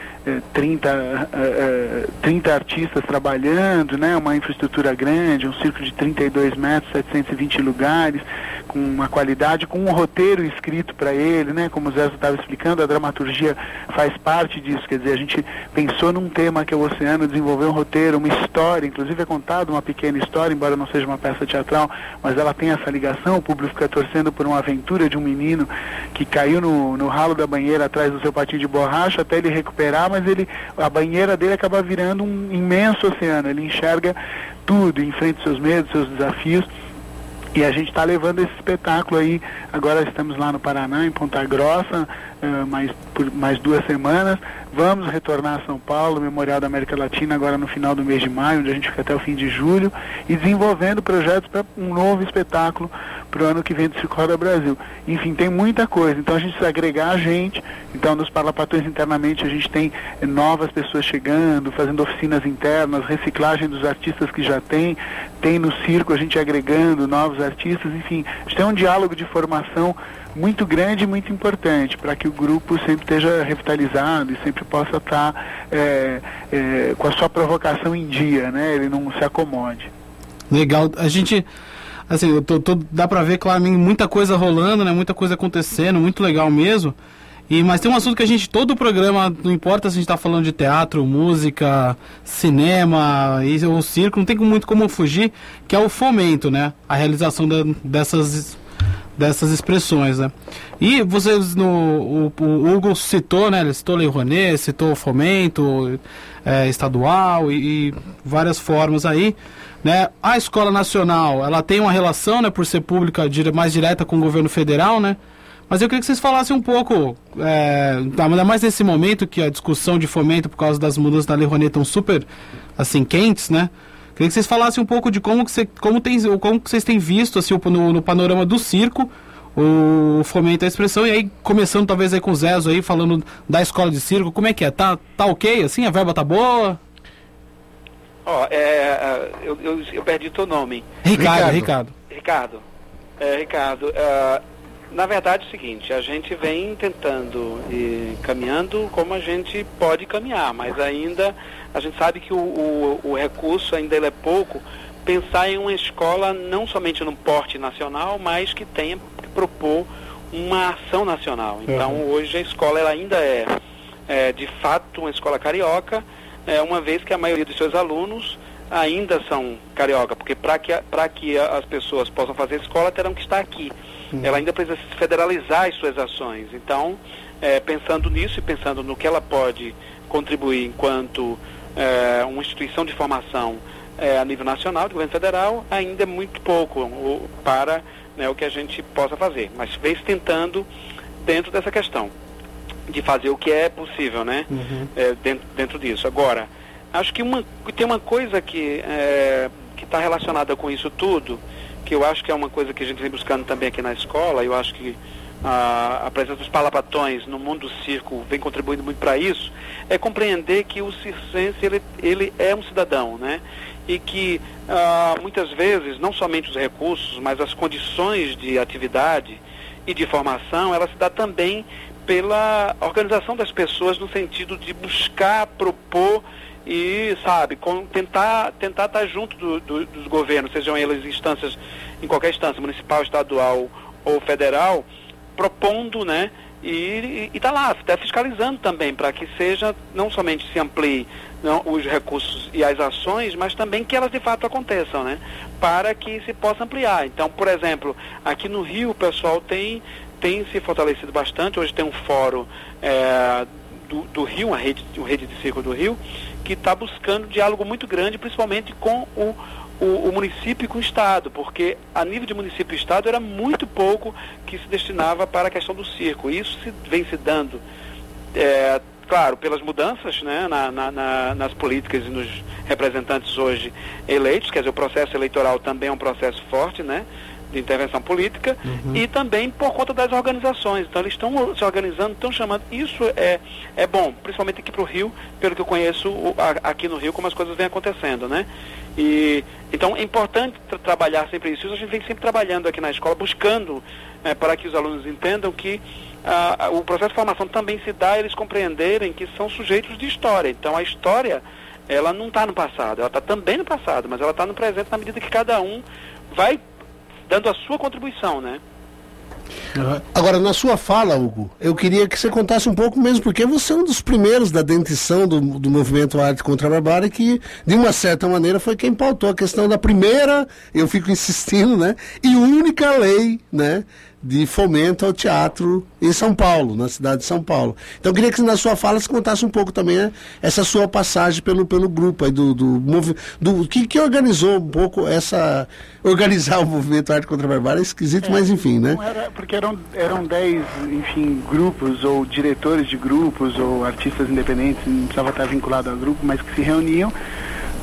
30, eh, eh, 30 artistas trabalhando, né, uma infraestrutura grande, um circo de 32 metros, 720 lugares, com uma qualidade, com um roteiro escrito para ele, né, como o Zé estava explicando, a dramaturgia faz parte disso, quer dizer, a gente pensou num tema que é o oceano, desenvolveu um roteiro, uma história, inclusive é contado uma pequena história, embora não seja uma peça teatral, mas ela tem essa ligação, o público fica torcendo por uma aventura de um menino que caiu no, no ralo da banheira atrás do seu patinho de borracha até ele recuperar, mas ele, a banheira dele acaba virando um imenso oceano, ele enxerga tudo, enfrenta seus medos, seus desafios, e a gente está levando esse espetáculo aí, agora estamos lá no Paraná, em Ponta Grossa, eh, mais, por mais duas semanas. Vamos retornar a São Paulo, Memorial da América Latina, agora no final do mês de maio, onde a gente fica até o fim de julho, e desenvolvendo projetos para um novo espetáculo para o ano que vem do Circo Roda Brasil. Enfim, tem muita coisa, então a gente precisa agregar a gente, então nos parlapatões internamente a gente tem eh, novas pessoas chegando, fazendo oficinas internas, reciclagem dos artistas que já tem, tem no circo a gente agregando novos artistas, enfim, a gente tem um diálogo de formação muito grande e muito importante para que o grupo sempre esteja revitalizado e sempre possa estar é, é, com a sua provocação em dia, né? Ele não se acomode. Legal. A gente. Assim, tô, tô- dá pra ver claramente muita coisa rolando, né? Muita coisa acontecendo, muito legal mesmo. E, mas tem um assunto que a gente, todo o programa, não importa se a gente está falando de teatro, música, cinema e o circo, não tem muito como fugir, que é o fomento, né? A realização da, dessas, dessas expressões, né? E vocês, no, o, o Hugo citou, né? Ele citou Lei Rouanet, citou o fomento é, estadual e, e várias formas aí. Né? A escola nacional, ela tem uma relação, né, por ser pública, mais direta com o governo federal, né? Mas eu queria que vocês falassem um pouco, é, ainda mais nesse momento que a discussão de fomento por causa das mudanças da Lei Rouanet estão super, assim, quentes, né? Queria que vocês falassem um pouco de como que, você, como tem, como que vocês têm visto, assim, no, no panorama do circo, o fomento à expressão, e aí começando talvez aí com o Zezo aí, falando da escola de circo, como é que é? Tá, tá ok, assim, a verba tá boa? Ó, é, é, eu, eu, eu, perdi teu nome. Ricardo, Ricardo. Ricardo. É, Ricardo, uh, na verdade é o seguinte, a gente vem tentando e caminhando como a gente pode caminhar, mas ainda a gente sabe que o, o, o recurso ainda é pouco pensar em uma escola não somente no porte nacional, mas que tenha que propor uma ação nacional. Então uhum. hoje a escola ela ainda é, é de fato uma escola carioca, é, uma vez que a maioria dos seus alunos ainda são carioca, porque para que, que as pessoas possam fazer escola terão que estar aqui. Uhum. Ela ainda precisa federalizar as suas ações. Então, é, pensando nisso e pensando no que ela pode contribuir enquanto é, uma instituição de formação é, a nível nacional, do governo federal, ainda é muito pouco o, para né, o que a gente possa fazer. Mas vem tentando dentro dessa questão de fazer o que é possível, né? Uhum. É, dentro, dentro disso. Agora, acho que uma, tem uma coisa que é, está relacionada com isso tudo, que eu acho que é uma coisa que a gente vem buscando também aqui na escola, eu acho que a, presença dos palapatões no mundo do circo vem contribuindo muito para isso, é compreender que o circense ele, ele é um cidadão, né? E que ah, muitas vezes, não somente os recursos, mas as condições de atividade e de formação, ela se dá também pela organização das pessoas no sentido de buscar, propor e, sabe, com, tentar tentar estar junto do, do, dos governos, sejam eles instâncias, em qualquer instância, municipal, estadual ou federal, propondo, né, e está lá, está fiscalizando também, para que seja, não somente se amplie não, os recursos e as ações, mas também que elas de fato aconteçam, né? Para que se possa ampliar. Então, por exemplo, aqui no Rio o pessoal tem tem se fortalecido bastante. Hoje tem um fórum é, do, do, Rio, uma rede, uma rede de circo do Rio, que está buscando diálogo muito grande, principalmente com o, o, o, município e com o Estado, porque a nível de município e Estado era muito pouco que se destinava para a questão do circo. Isso se, vem se dando, é, claro, pelas mudanças né, na, na, na, nas políticas e nos representantes hoje eleitos, quer dizer, o processo eleitoral também é um processo forte, né? de intervenção política uhum. e também por conta das organizações. Então eles estão se organizando, estão chamando. Isso é, é bom, principalmente aqui para o Rio, pelo que eu conheço o, a, aqui no Rio, como as coisas vêm acontecendo, né? E, então é importante tra trabalhar sempre isso. A gente vem sempre trabalhando aqui na escola, buscando é, para que os alunos entendam que a, o processo de formação também se dá a eles compreenderem que são sujeitos de história. Então a história ela não está no passado, ela está também no passado, mas ela está no presente na medida que cada um vai dando a sua contribuição, né? Agora, na sua fala, Hugo, eu queria que você contasse um pouco mesmo, porque você é um dos primeiros da dentição do, do movimento Arte contra a Barbárie, que, de uma certa maneira, foi quem pautou a questão da primeira, eu fico insistindo, né, e única lei, né, de fomento ao teatro em São Paulo, na cidade de São Paulo. Então eu queria que na sua fala você contasse um pouco também né, essa sua passagem pelo, pelo grupo aí do, do, do que, que organizou um pouco essa organizar o movimento Arte contra a Barbárie é esquisito, é, mas enfim, né? Era, porque eram eram dez, enfim, grupos ou diretores de grupos ou artistas independentes, não precisava estar vinculado ao grupo, mas que se reuniam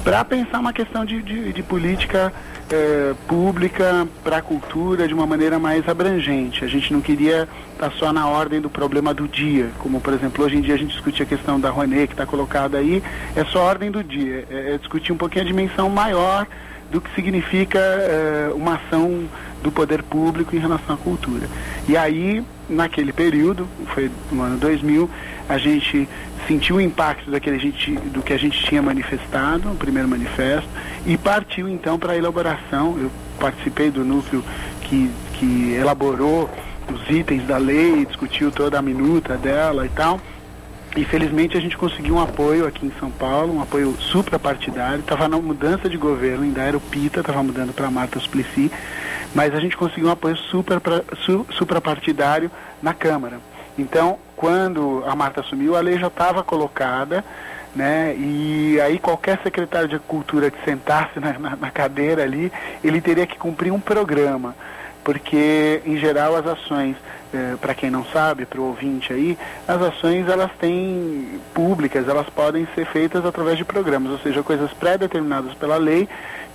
para pensar uma questão de, de, de política é, pública para a cultura de uma maneira mais abrangente. A gente não queria estar tá só na ordem do problema do dia, como por exemplo hoje em dia a gente discute a questão da Rouanet que está colocada aí, é só ordem do dia, é, é, discutir um pouquinho a dimensão maior do que significa é, uma ação do poder público em relação à cultura. E aí, naquele período, foi no ano 2000, a gente sentiu o impacto daquele gente, do que a gente tinha manifestado, o primeiro manifesto, e partiu então para a elaboração. Eu participei do núcleo que, que elaborou os itens da lei, discutiu toda a minuta dela e tal. E felizmente a gente conseguiu um apoio aqui em São Paulo, um apoio suprapartidário. Estava na mudança de governo, ainda era o Pita, estava mudando para Marta Suplicy, mas a gente conseguiu um apoio super, su, suprapartidário na Câmara. Então, quando a Marta assumiu, a lei já estava colocada, né? E aí qualquer secretário de cultura que sentasse na, na, na cadeira ali, ele teria que cumprir um programa, porque em geral as ações é, para quem não sabe, para o ouvinte aí, as ações elas têm públicas, elas podem ser feitas através de programas, ou seja, coisas pré-determinadas pela lei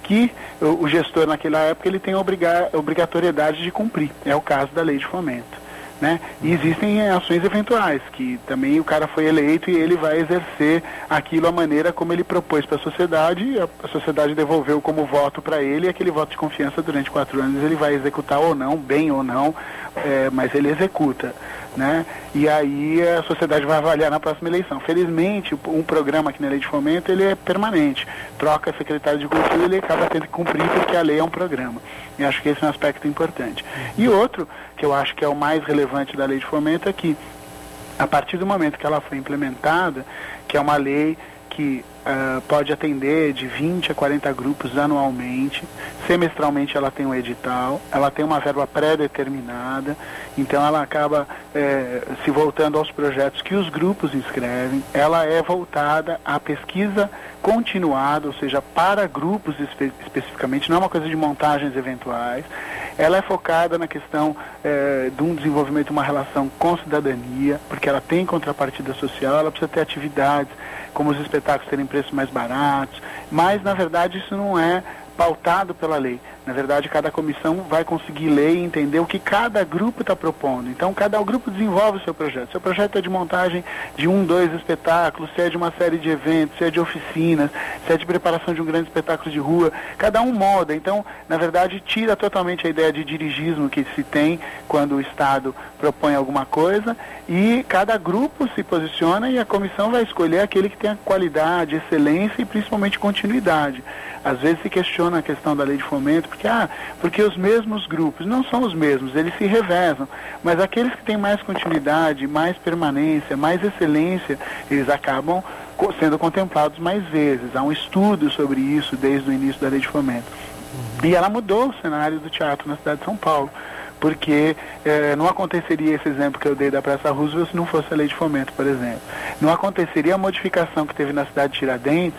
que o, o, gestor naquela época ele tem obriga obrigatoriedade de cumprir. É o caso da lei de fomento. Né? E existem ações eventuais, que também o cara foi eleito e ele vai exercer aquilo a maneira como ele propôs para a sociedade, a sociedade devolveu como voto para ele, e aquele voto de confiança durante quatro anos ele vai executar ou não, bem ou não, é, mas ele executa. Né? E aí a sociedade vai avaliar na próxima eleição. Felizmente, um programa aqui na Lei de Fomento, ele é permanente. Troca secretário de Cultura, ele acaba tendo que cumprir porque a lei é um programa. E acho que esse é um aspecto importante. E outro, que eu acho que é o mais relevante da Lei de Fomento, é que a partir do momento que ela foi implementada, que é uma lei que uh, pode atender de 20 a 40 grupos anualmente. Semestralmente ela tem um edital, ela tem uma verba pré-determinada, então ela acaba eh, se voltando aos projetos que os grupos inscrevem. Ela é voltada à pesquisa continuada, ou seja, para grupos espe especificamente, não é uma coisa de montagens eventuais. Ela é focada na questão eh, de um desenvolvimento de uma relação com cidadania, porque ela tem contrapartida social, ela precisa ter atividades como os espetáculos terem preços mais baratos, mas na verdade isso não é pautado pela lei. Na verdade, cada comissão vai conseguir ler e entender o que cada grupo está propondo. Então, cada grupo desenvolve o seu projeto. Seu projeto é de montagem de um, dois espetáculos, se é de uma série de eventos, se é de oficinas, se é de preparação de um grande espetáculo de rua. Cada um moda. Então, na verdade, tira totalmente a ideia de dirigismo que se tem quando o Estado propõe alguma coisa e cada grupo se posiciona e a comissão vai escolher aquele que tem a qualidade, excelência e principalmente continuidade. Às vezes se questiona a questão da lei de fomento, porque, ah, porque os mesmos grupos, não são os mesmos, eles se revezam, mas aqueles que têm mais continuidade, mais permanência, mais excelência, eles acabam sendo contemplados mais vezes. Há um estudo sobre isso desde o início da lei de fomento. E ela mudou o cenário do teatro na cidade de São Paulo porque eh, não aconteceria esse exemplo que eu dei da Praça Roosevelt se não fosse a lei de fomento, por exemplo. Não aconteceria a modificação que teve na cidade de Tiradentes,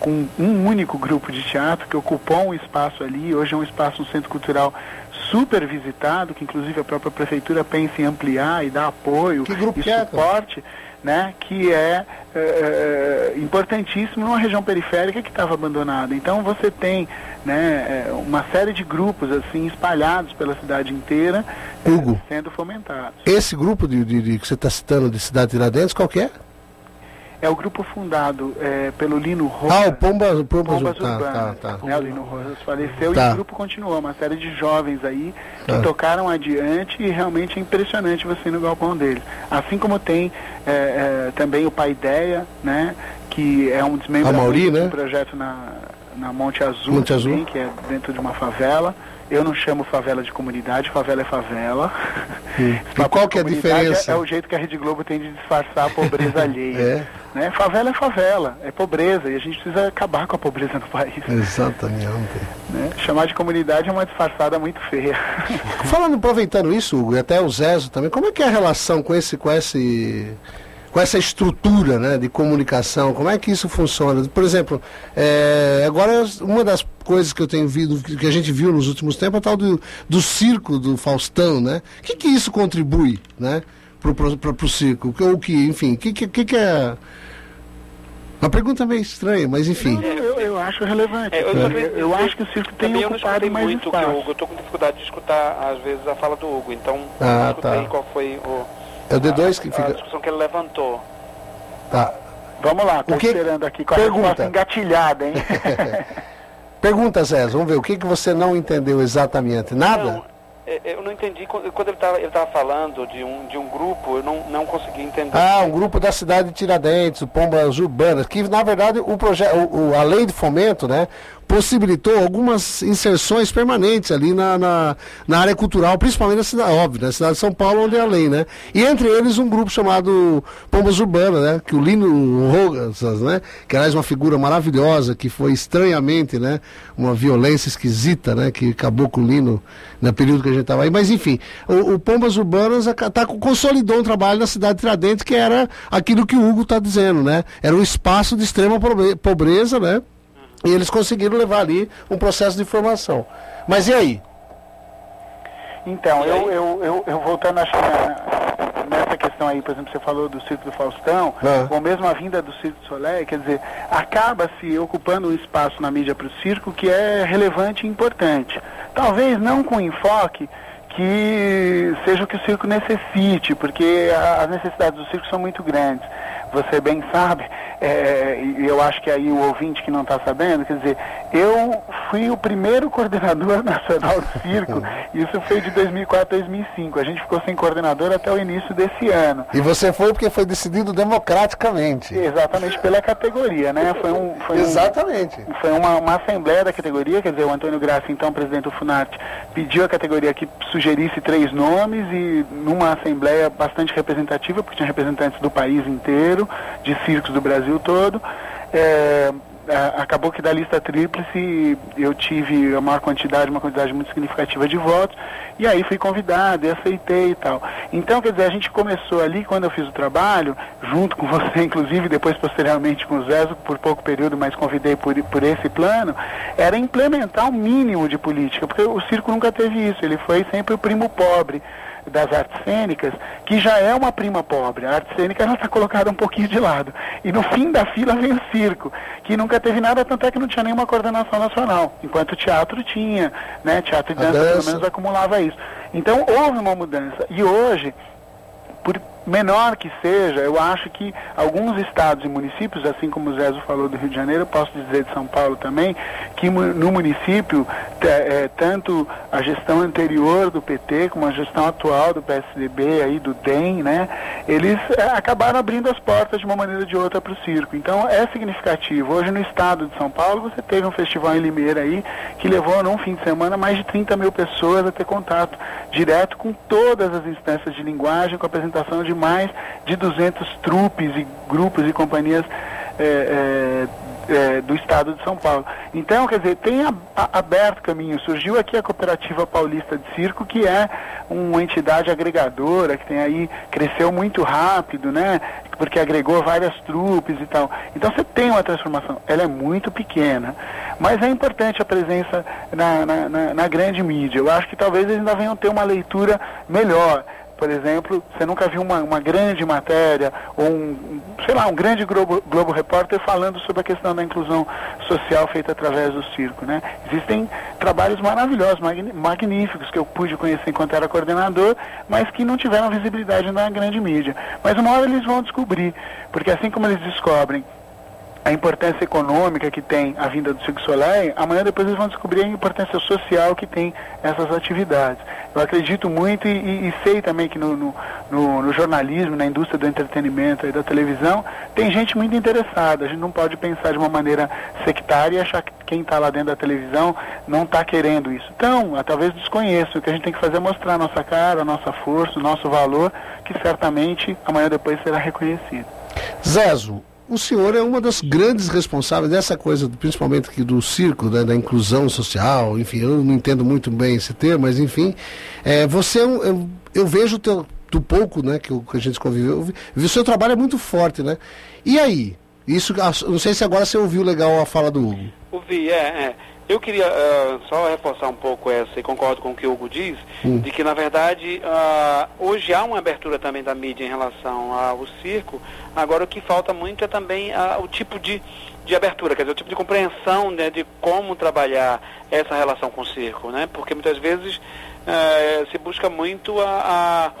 com um único grupo de teatro que ocupou um espaço ali, hoje é um espaço, um centro cultural super visitado, que inclusive a própria prefeitura pensa em ampliar e dar apoio e é, suporte. É, né, que é, é, é, importantíssimo numa região periférica que estava abandonada. Então você tem né, é, uma série de grupos assim espalhados pela cidade inteira é, Hugo, sendo fomentados. Esse grupo de, de, de que você está citando de cidade de Tiradentes, qual que é? É o grupo fundado é, pelo Lino Rojas. Ah, o Pombas, Pombas, Pombas tá, Urbanas. Tá, tá. Né, o Lino Rojas faleceu Tá. e o grupo continuou. Uma série de jovens aí que Tá. tocaram adiante e realmente é impressionante você ir no galpão deles. Assim como tem é, é, também o Pai Ideia, né? Que é um desmembramento Amauri, de né? um projeto na, na Monte Azul, Monte Azul. também, que é dentro de uma favela. Eu não chamo favela de comunidade, favela é favela. Hum. E qual que é a diferença? É, é o jeito que a Rede Globo tem de disfarçar a pobreza alheia. É. Né? Favela é favela, é pobreza, e a gente precisa acabar com a pobreza no país. Exatamente. Né? Chamar de comunidade é uma disfarçada muito feia. Falando, aproveitando isso, Hugo, e até o Zezo também, como é que é a relação com esse, com esse, com essa estrutura né, de comunicação? Como é que isso funciona? Por exemplo, é, agora uma das coisas que eu tenho visto, que a gente viu nos últimos tempos, é o tal do, do circo do Faustão, né? O que, que isso contribui, né? Pro, pro circo? Ou que, enfim, o que, que, que, que é. Uma pergunta meio estranha, mas enfim. Eu, eu, eu acho relevante. É, eu eu, também- eu acho que o circo tem eu ocupado mais muito o que espaço. o Hugo. Eu tô com dificuldade de escutar, às vezes, a fala do Hugo. Então, Ah, eu não escutei tá. qual foi o, É o D2 que a, a fica. discussão que ele levantou. Tá. Vamos lá, que- esperando aqui com a Pergunta. engatilhada, hein? Pergunta, Zé, vamos ver, o que, que você não entendeu exatamente? Nada? Não, é, eu não entendi, quando ele estava falando de um, de um grupo, eu não, não consegui entender. Ah, um grupo da cidade de Tiradentes, o Pombas Urbanas, que na verdade o projeto, a lei de fomento, né, possibilitou algumas inserções permanentes ali na, na, na área cultural, principalmente na cidade, óbvio, na cidade de São Paulo, onde é a lei, né? E entre eles um grupo chamado Pombas Urbanas, né? Que o Lino Rogas, né? Que aliás uma figura maravilhosa, que foi estranhamente, né? Uma violência esquisita, né? Que acabou com o Lino no período que a gente estava aí. Mas enfim, o, o Pombas Urbanas tá, consolidou um trabalho na cidade de Tiradentes, que era aquilo que o Hugo está dizendo, né? Era um espaço de extrema pobre- pobreza, né? E eles conseguiram levar ali um processo de formação. Mas e aí? Então, E aí? eu, eu, eu, eu voltando acho, na- nessa questão aí, por exemplo, você falou do Circo do Faustão, É. ou mesmo a vinda do Circo do Soleil, quer dizer, acaba se ocupando um espaço na mídia para o circo que é relevante e importante. Talvez não com enfoque que seja o que o circo necessite, porque a- as necessidades do circo são muito grandes. Você bem sabe, é, e eu acho que aí o ouvinte que não está sabendo, quer dizer, eu fui o primeiro coordenador nacional do circo, isso foi de 2004 a 2005. A gente ficou sem coordenador até o início desse ano. E você foi porque foi decidido democraticamente. Exatamente pela categoria, né? Foi um, foi um- Exatamente. foi uma, uma assembleia da categoria, quer dizer, o Antônio Graça, então presidente do Funarte, pediu à categoria que sugerisse três nomes e numa assembleia bastante representativa, porque tinha representantes do país inteiro, de circos do Brasil todo, é, acabou que da lista tríplice eu tive a maior quantidade, uma quantidade muito significativa de votos, e aí fui convidado e aceitei e tal. Então, quer dizer, a gente começou ali, quando eu fiz o trabalho, junto com você, inclusive, depois posteriormente com o Zezo, por pouco período, mas convidei por, por esse plano, era implementar o mínimo de política, porque o circo nunca teve isso, ele foi sempre o primo pobre das artes cênicas, que já é uma prima pobre. A arte cênica está colocada um pouquinho de lado. E no fim da fila vem o circo, que nunca teve nada, tanto é que não tinha nenhuma coordenação nacional, enquanto o teatro tinha, né? Teatro e A dança, pelo dança. menos acumulava isso. Então houve uma mudança. E hoje, por menor que seja, eu acho que alguns estados e municípios, assim como o Zezo falou do Rio de Janeiro, eu posso dizer de São Paulo também, que no município, eh, tanto a gestão anterior do PT como a gestão atual do PSDB, aí do DEM, né, eles eh, acabaram abrindo as portas de uma maneira ou de outra para o circo. Então é significativo. Hoje no estado de São Paulo você teve um festival em Limeira aí que levou num fim de semana mais de 30 mil pessoas a ter contato direto com todas as instâncias de linguagem, com a apresentação de mais de 200 trupes e grupos e companhias eh, eh, do estado de São Paulo. Então, quer dizer, tem aberto caminho. Surgiu aqui a Cooperativa Paulista de Circo, que é uma entidade agregadora, que tem aí, cresceu muito rápido, né? Porque agregou várias trupes e tal. Então você tem uma transformação. Ela é muito pequena. Mas é importante a presença na, na- na- na grande mídia. Eu acho que talvez eles ainda venham ter uma leitura melhor. Por exemplo, você nunca viu uma, uma grande matéria ou um, sei lá, um grande Globo, Globo Repórter falando sobre a questão da inclusão social feita através do circo, né? Existem trabalhos maravilhosos, magníficos que eu pude conhecer enquanto era coordenador, mas que não tiveram visibilidade na grande mídia. Mas uma hora eles vão descobrir, porque assim como eles descobrem a importância econômica que tem a vinda do Cirque Soleil, amanhã depois eles vão descobrir a importância social que tem essas atividades. Eu acredito muito e, e- e sei também que no, no- no- no jornalismo, na indústria do entretenimento e da televisão, tem gente muito interessada. A gente não pode pensar de uma maneira sectária e achar que quem está lá dentro da televisão não está querendo isso. Então, talvez desconheça. O que a gente tem que fazer é mostrar a nossa cara, a nossa força, o nosso valor, que certamente amanhã depois será reconhecido. Zezo, o senhor é uma das grandes responsáveis dessa coisa, principalmente aqui do circo, né, da inclusão social, enfim, eu não entendo muito bem esse termo, mas enfim, é, você, é eu, eu vejo teu, do pouco né, que, que a gente conviveu, eu vi- vi o seu trabalho é muito forte, né? E aí? Isso, não sei se agora você ouviu legal a fala do Hugo. Ouvi, é, é. Eu queria ah, só reforçar um pouco essa, e concordo com o que o Hugo diz, Hum. de que, na verdade, ah, hoje há uma abertura também da mídia em relação ao circo. Agora, o que falta muito é também ah, o tipo de, de abertura, quer dizer, o tipo de compreensão né, de como trabalhar essa relação com o circo, né? Porque muitas vezes se busca muito a,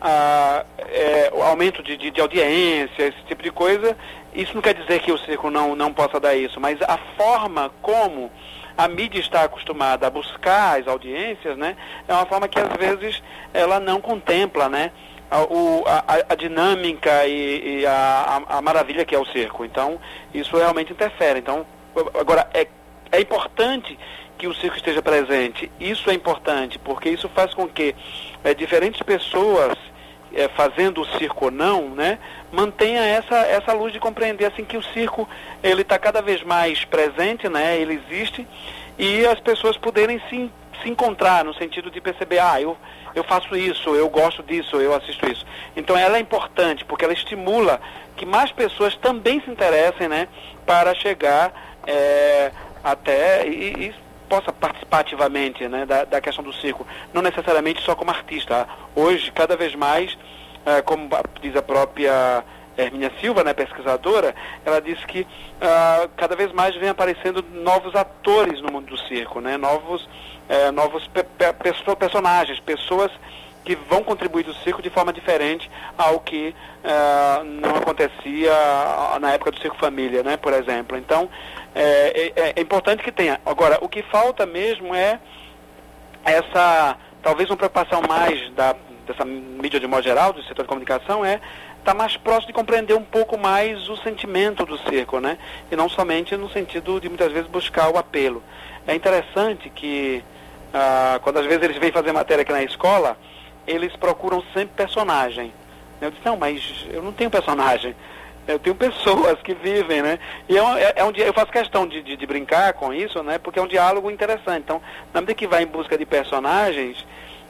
a, a, é, o aumento de, de, de audiência, esse tipo de coisa. Isso não quer dizer que o circo não, não possa dar isso, mas a forma como a mídia está acostumada a buscar as audiências, né, é uma forma que às vezes ela não contempla, né, a, o, a, a dinâmica e, e a, a, maravilha que é o circo. Então, isso realmente interfere. Então, agora, é, é importante que o circo esteja presente. Isso é importante, porque isso faz com que é, diferentes pessoas é, fazendo o circo ou não, né, mantenha essa, essa luz de compreender assim que o circo ele está cada vez mais presente, né, ele existe. E as pessoas poderem se, se encontrar no sentido de perceber, ah, eu, eu faço isso, eu gosto disso, eu assisto isso. Então ela é importante porque ela estimula que mais pessoas também se interessem, né, para chegar é, até e, e possa participar ativamente né, da, da, questão do circo, não necessariamente só como artista. Hoje, cada vez mais, como diz a própria Hermínia Silva, né, pesquisadora, ela diz que uh, cada vez mais vem aparecendo novos atores no mundo do circo, né, novos, é, novos pe pe personagens, pessoas que vão contribuir do circo de forma diferente ao que uh, não acontecia na época do circo família, né, por exemplo. Então, é, é, é, importante que tenha. Agora, o que falta mesmo é essa, talvez uma preocupação mais da, dessa mídia de modo geral, do setor de comunicação, é estar tá mais próximo de compreender um pouco mais o sentimento do circo, né? E não somente no sentido de muitas vezes buscar o apelo. É interessante que ah, quando às vezes eles vêm fazer matéria aqui na escola, eles procuram sempre personagem. Eu disse, não, mas eu não tenho personagem. Eu tenho pessoas que vivem, né? E é um, é, é um eu faço questão de, de, de, brincar com isso, né? Porque é um diálogo interessante. Então, na medida que vai em busca de personagens,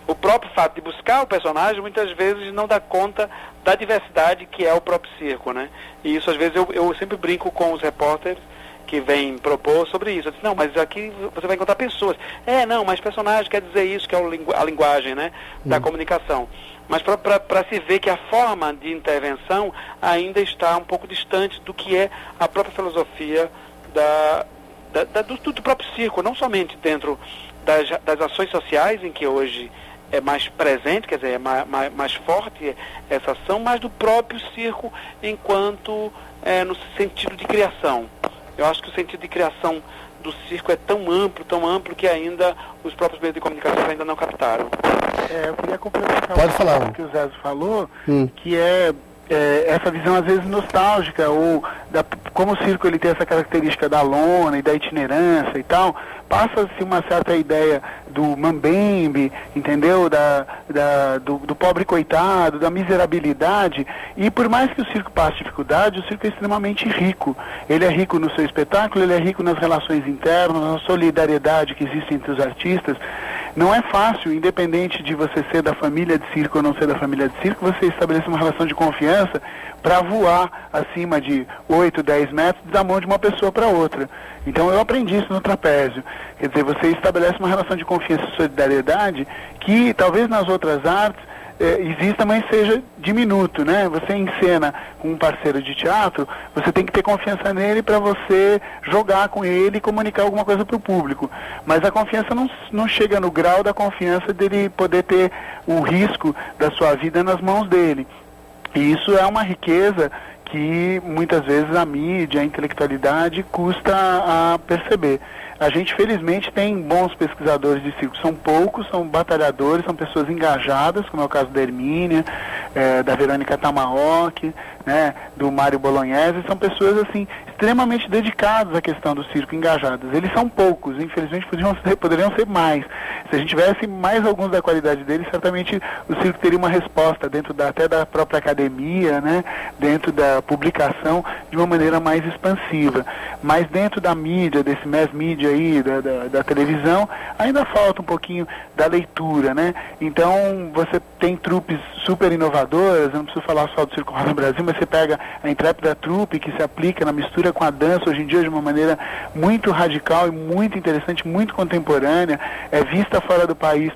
o próprio fato de buscar o personagem muitas vezes não dá conta da diversidade que é o próprio circo, né? E isso às vezes eu, eu sempre brinco com os repórteres que vêm propor sobre isso. Eu disse, não, mas aqui você vai encontrar pessoas. É, não, mas personagem quer dizer isso, que é a linguagem, né? Da hum. comunicação mas para se ver que a forma de intervenção ainda está um pouco distante do que é a própria filosofia da, da, da do, do, próprio circo, não somente dentro das, das ações sociais, em que hoje é mais presente, quer dizer, é mais, mais, mais forte essa ação, mas do próprio circo enquanto é, no sentido de criação. Eu acho que o sentido de criação do circo é tão amplo, tão amplo que ainda os próprios meios de comunicação ainda não captaram. É, eu queria complementar Pode falar. o que o Zé falou, hum. que é é, essa visão às vezes nostálgica ou da, como o circo ele tem essa característica da lona e da itinerância e tal, passa-se uma certa ideia do mambembe, entendeu? Da, da do, do, pobre coitado, da miserabilidade. E por mais que o circo passe dificuldade, o circo é extremamente rico. Ele é rico no seu espetáculo, ele é rico nas relações internas, na solidariedade que existe entre os artistas. Não é fácil, independente de você ser da família de circo ou não ser da família de circo, você estabelecer uma relação de confiança para voar acima de 8, 10 metros da mão de uma pessoa para outra. Então eu aprendi isso no trapézio. Quer dizer, você estabelece uma relação de confiança e solidariedade que talvez nas outras artes é, exista, mas seja diminuto, né? Você encena com um parceiro de teatro, você tem que ter confiança nele para você jogar com ele e comunicar alguma coisa para o público. Mas a confiança não, não chega no grau da confiança dele poder ter o risco da sua vida nas mãos dele. E isso é uma riqueza que muitas vezes a mídia, a intelectualidade custa a perceber. A gente, felizmente, tem bons pesquisadores de circo. São poucos, são batalhadores, são pessoas engajadas, como é o caso da Hermínia, é, da Verônica Tamaoki, né, do Mário Bolognese. São pessoas, assim, extremamente dedicadas à questão do circo, engajadas. Eles são poucos, infelizmente poderiam ser, poderiam ser mais. Se a gente tivesse mais alguns da qualidade deles, certamente o circo teria uma resposta dentro da, até da própria academia, né, dentro da publicação, de uma maneira mais expansiva. Mas dentro da mídia, desse mass media aí, da, da, da televisão, ainda falta um pouquinho da leitura, né? Então, você tem trupes super inovadoras, eu não preciso falar só do Circo no Brasil, mas você pega a Intrépida Trupe, que se aplica na mistura com a dança hoje em dia de uma maneira muito radical e muito interessante, muito contemporânea, é vista fora do país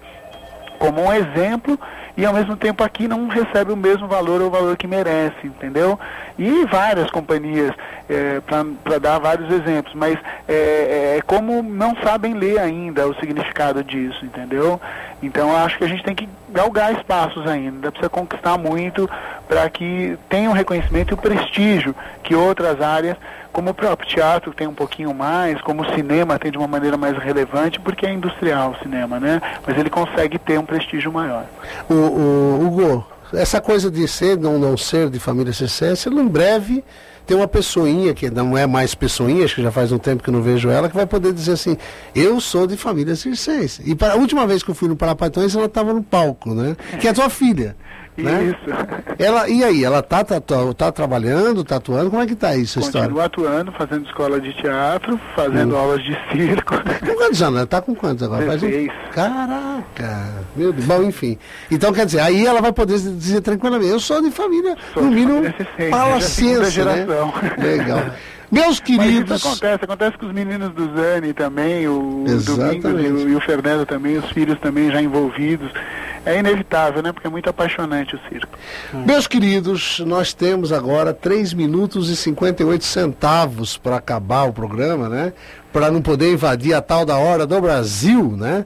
como um exemplo e ao mesmo tempo aqui não recebe o mesmo valor ou o valor que merece, entendeu? E várias companhias, é, para dar vários exemplos, mas é, é, como não sabem ler ainda o significado disso, entendeu? Então acho que a gente tem que galgar espaços ainda, precisa conquistar muito, para que tenha reconhecimento e o prestígio que outras áreas, como o próprio teatro tem um pouquinho mais, como o cinema tem de uma maneira mais relevante, porque é industrial o cinema, né? Mas ele consegue ter um prestígio maior. O, o Hugo, essa coisa de ser ou não ser de família circense, em breve tem uma pessoinha, que não é mais pessoinha, acho que já faz um tempo que não vejo ela, que vai poder dizer assim, eu sou de família circense. E para, a última vez que eu fui no Parapatões, ela estava no palco, né? Que é a tua filha. Né? Isso. Ela, e aí, ela tá, tá, tá, trabalhando, tá atuando? Como é que tá isso, a história? Continua atuando, fazendo escola de teatro, fazendo aulas de circo. Com quantos anos? Ela tá com quantos agora? Faz um- 16. Caraca! Meu Deus. Bom, enfim. Então, quer dizer, aí ela vai poder dizer tranquilamente, eu sou de família, Sou no mínimo, palaciense, já né? Legal. Meus Mas isso queridos... acontece, acontece com os meninos do Zani também, o Exatamente. Domingos e o, e o Fernando também, os filhos também já envolvidos. É inevitável, né? Porque é muito apaixonante o circo. Meus queridos, nós temos agora 3 minutos e 58 centavos para acabar o programa, né? Para não poder invadir a tal da hora do Brasil, né?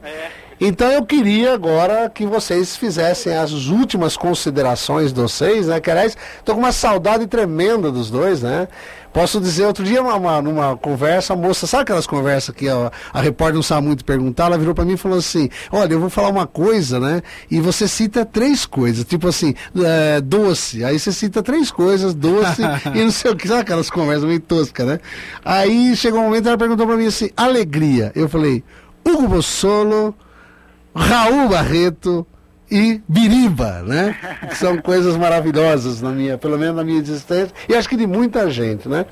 Então eu queria agora que vocês fizessem as últimas considerações de vocês, né? Que aliás, tô com uma saudade tremenda dos dois, né? Posso dizer, outro dia, uma, uma- numa conversa, a moça, sabe aquelas conversas que a, a repórter não sabe muito perguntar? Ela virou para mim e falou assim: Olha, eu vou falar uma coisa, né? E você cita três coisas, tipo assim, é, doce. Aí você cita três coisas, doce e não sei o que, sabe aquelas conversas meio toscas, né? Aí chegou um momento ela perguntou para mim assim: Alegria. Eu falei: Hugo Bossolo. Raul Barreto e Biriba, né? Que são coisas maravilhosas na minha, pelo menos na minha existência, e acho que de muita gente, né?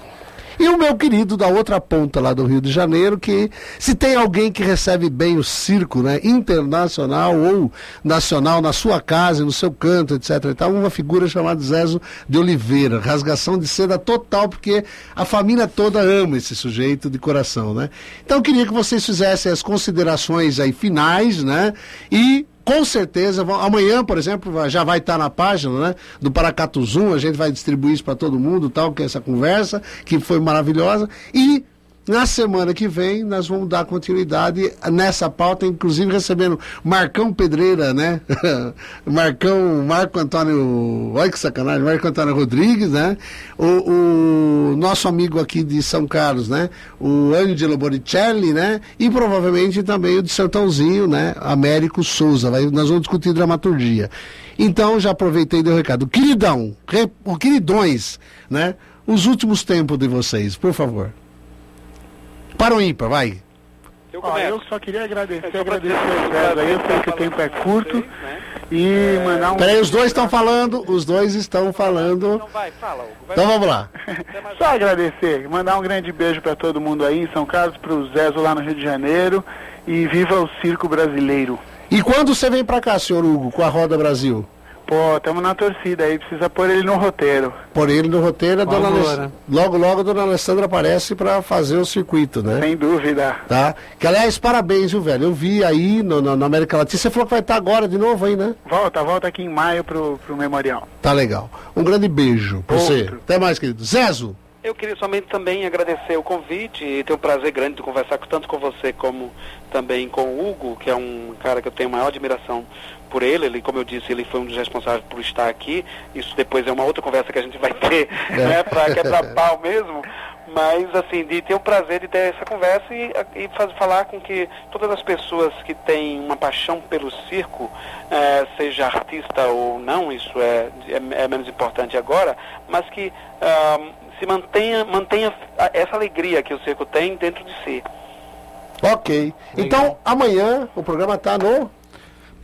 E o meu querido da outra ponta lá do Rio de Janeiro, que se tem alguém que recebe bem o circo, né, internacional ou nacional na sua casa, no seu canto, etc. E tal, uma figura chamada Zezo de Oliveira, rasgação de seda total, porque a família toda ama esse sujeito de coração, né? Então eu queria que vocês fizessem as considerações aí finais, né? E com certeza, vão- amanhã, por exemplo, já vai estar na página né, do Paracatu Zoom, a gente vai distribuir isso para todo mundo, tal, que é essa conversa, que foi maravilhosa. E na semana que vem nós vamos dar continuidade nessa pauta, inclusive recebendo Marcão Pedreira, né? Marcão, Marco Antônio, olha que sacanagem, Marco Antônio Rodrigues, né? O, o nosso amigo aqui de São Carlos, né? O Angelo Boricelli, né? E provavelmente também o de Sertãozinho, né? Américo Souza. Vai, nós vamos discutir dramaturgia. Então, já aproveitei e dei o recado. Queridão, re, queridões, né? Os últimos tempos de vocês, por favor. Para o ímpar, vai. Eu começo. eu só queria agradecer, É agradecer ao César aí, eu sei que o tempo é curto, Né? e mandar um... Peraí, os dois estão falando, os dois estão falando. Não vai, fala, Hugo. Vai Então vamos lá. Só agradecer, mandar um grande beijo para todo mundo aí em São Carlos, para o Zezo lá no Rio de Janeiro, e viva o circo brasileiro. E quando você vem pra cá, senhor Hugo, com a Roda Brasil? Pô, estamos na torcida aí, precisa pôr ele no roteiro. Por ele no roteiro, dona né? logo, logo a dona Alessandra aparece pra fazer o circuito, né? Sem dúvida. Tá? Que aliás, parabéns, viu, velho? Eu vi aí no, no- na América Latina. Você falou que vai estar agora de novo aí, né? Volta, volta aqui em maio pro, pro memorial. Tá legal. Um grande beijo pra você. Outro. Até mais, querido. Zezo. Eu queria somente também agradecer o convite e ter um prazer grande de conversar tanto com você como também com o Hugo, que é um cara que eu tenho maior admiração por ele. Ele, como eu disse, ele foi um dos responsáveis por estar aqui. Isso depois é uma outra conversa que a gente vai ter, né, para quebrar pau mesmo. Mas, assim, de ter o prazer de ter essa conversa e, e faz, falar com que todas as pessoas que têm uma paixão pelo circo, eh, seja artista ou não, isso é, é, é menos importante agora, mas que ah, se mantenha, mantenha essa alegria que o circo tem dentro de si. Ok. Então, amanhã o programa tá no.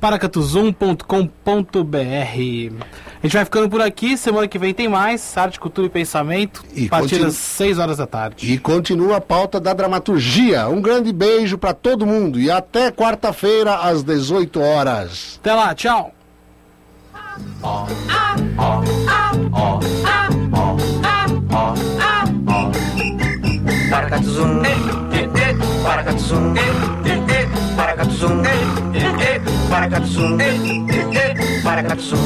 paracatuzum.com.br. A gente vai ficando por aqui. Semana que vem tem mais Arte, Cultura e Pensamento. E a partir continua- das 6 horas da tarde. E continua a pauta da dramaturgia. Um grande beijo pra todo mundo. E até quarta-feira, às 18 horas. Até lá, tchau! Paracatuzum, eh, eh, eh, paracatuzum, eh, eh, eh, paracatuzum, eh, eh, eh, paracatuzum, eh, eh, eh, paracatuzum.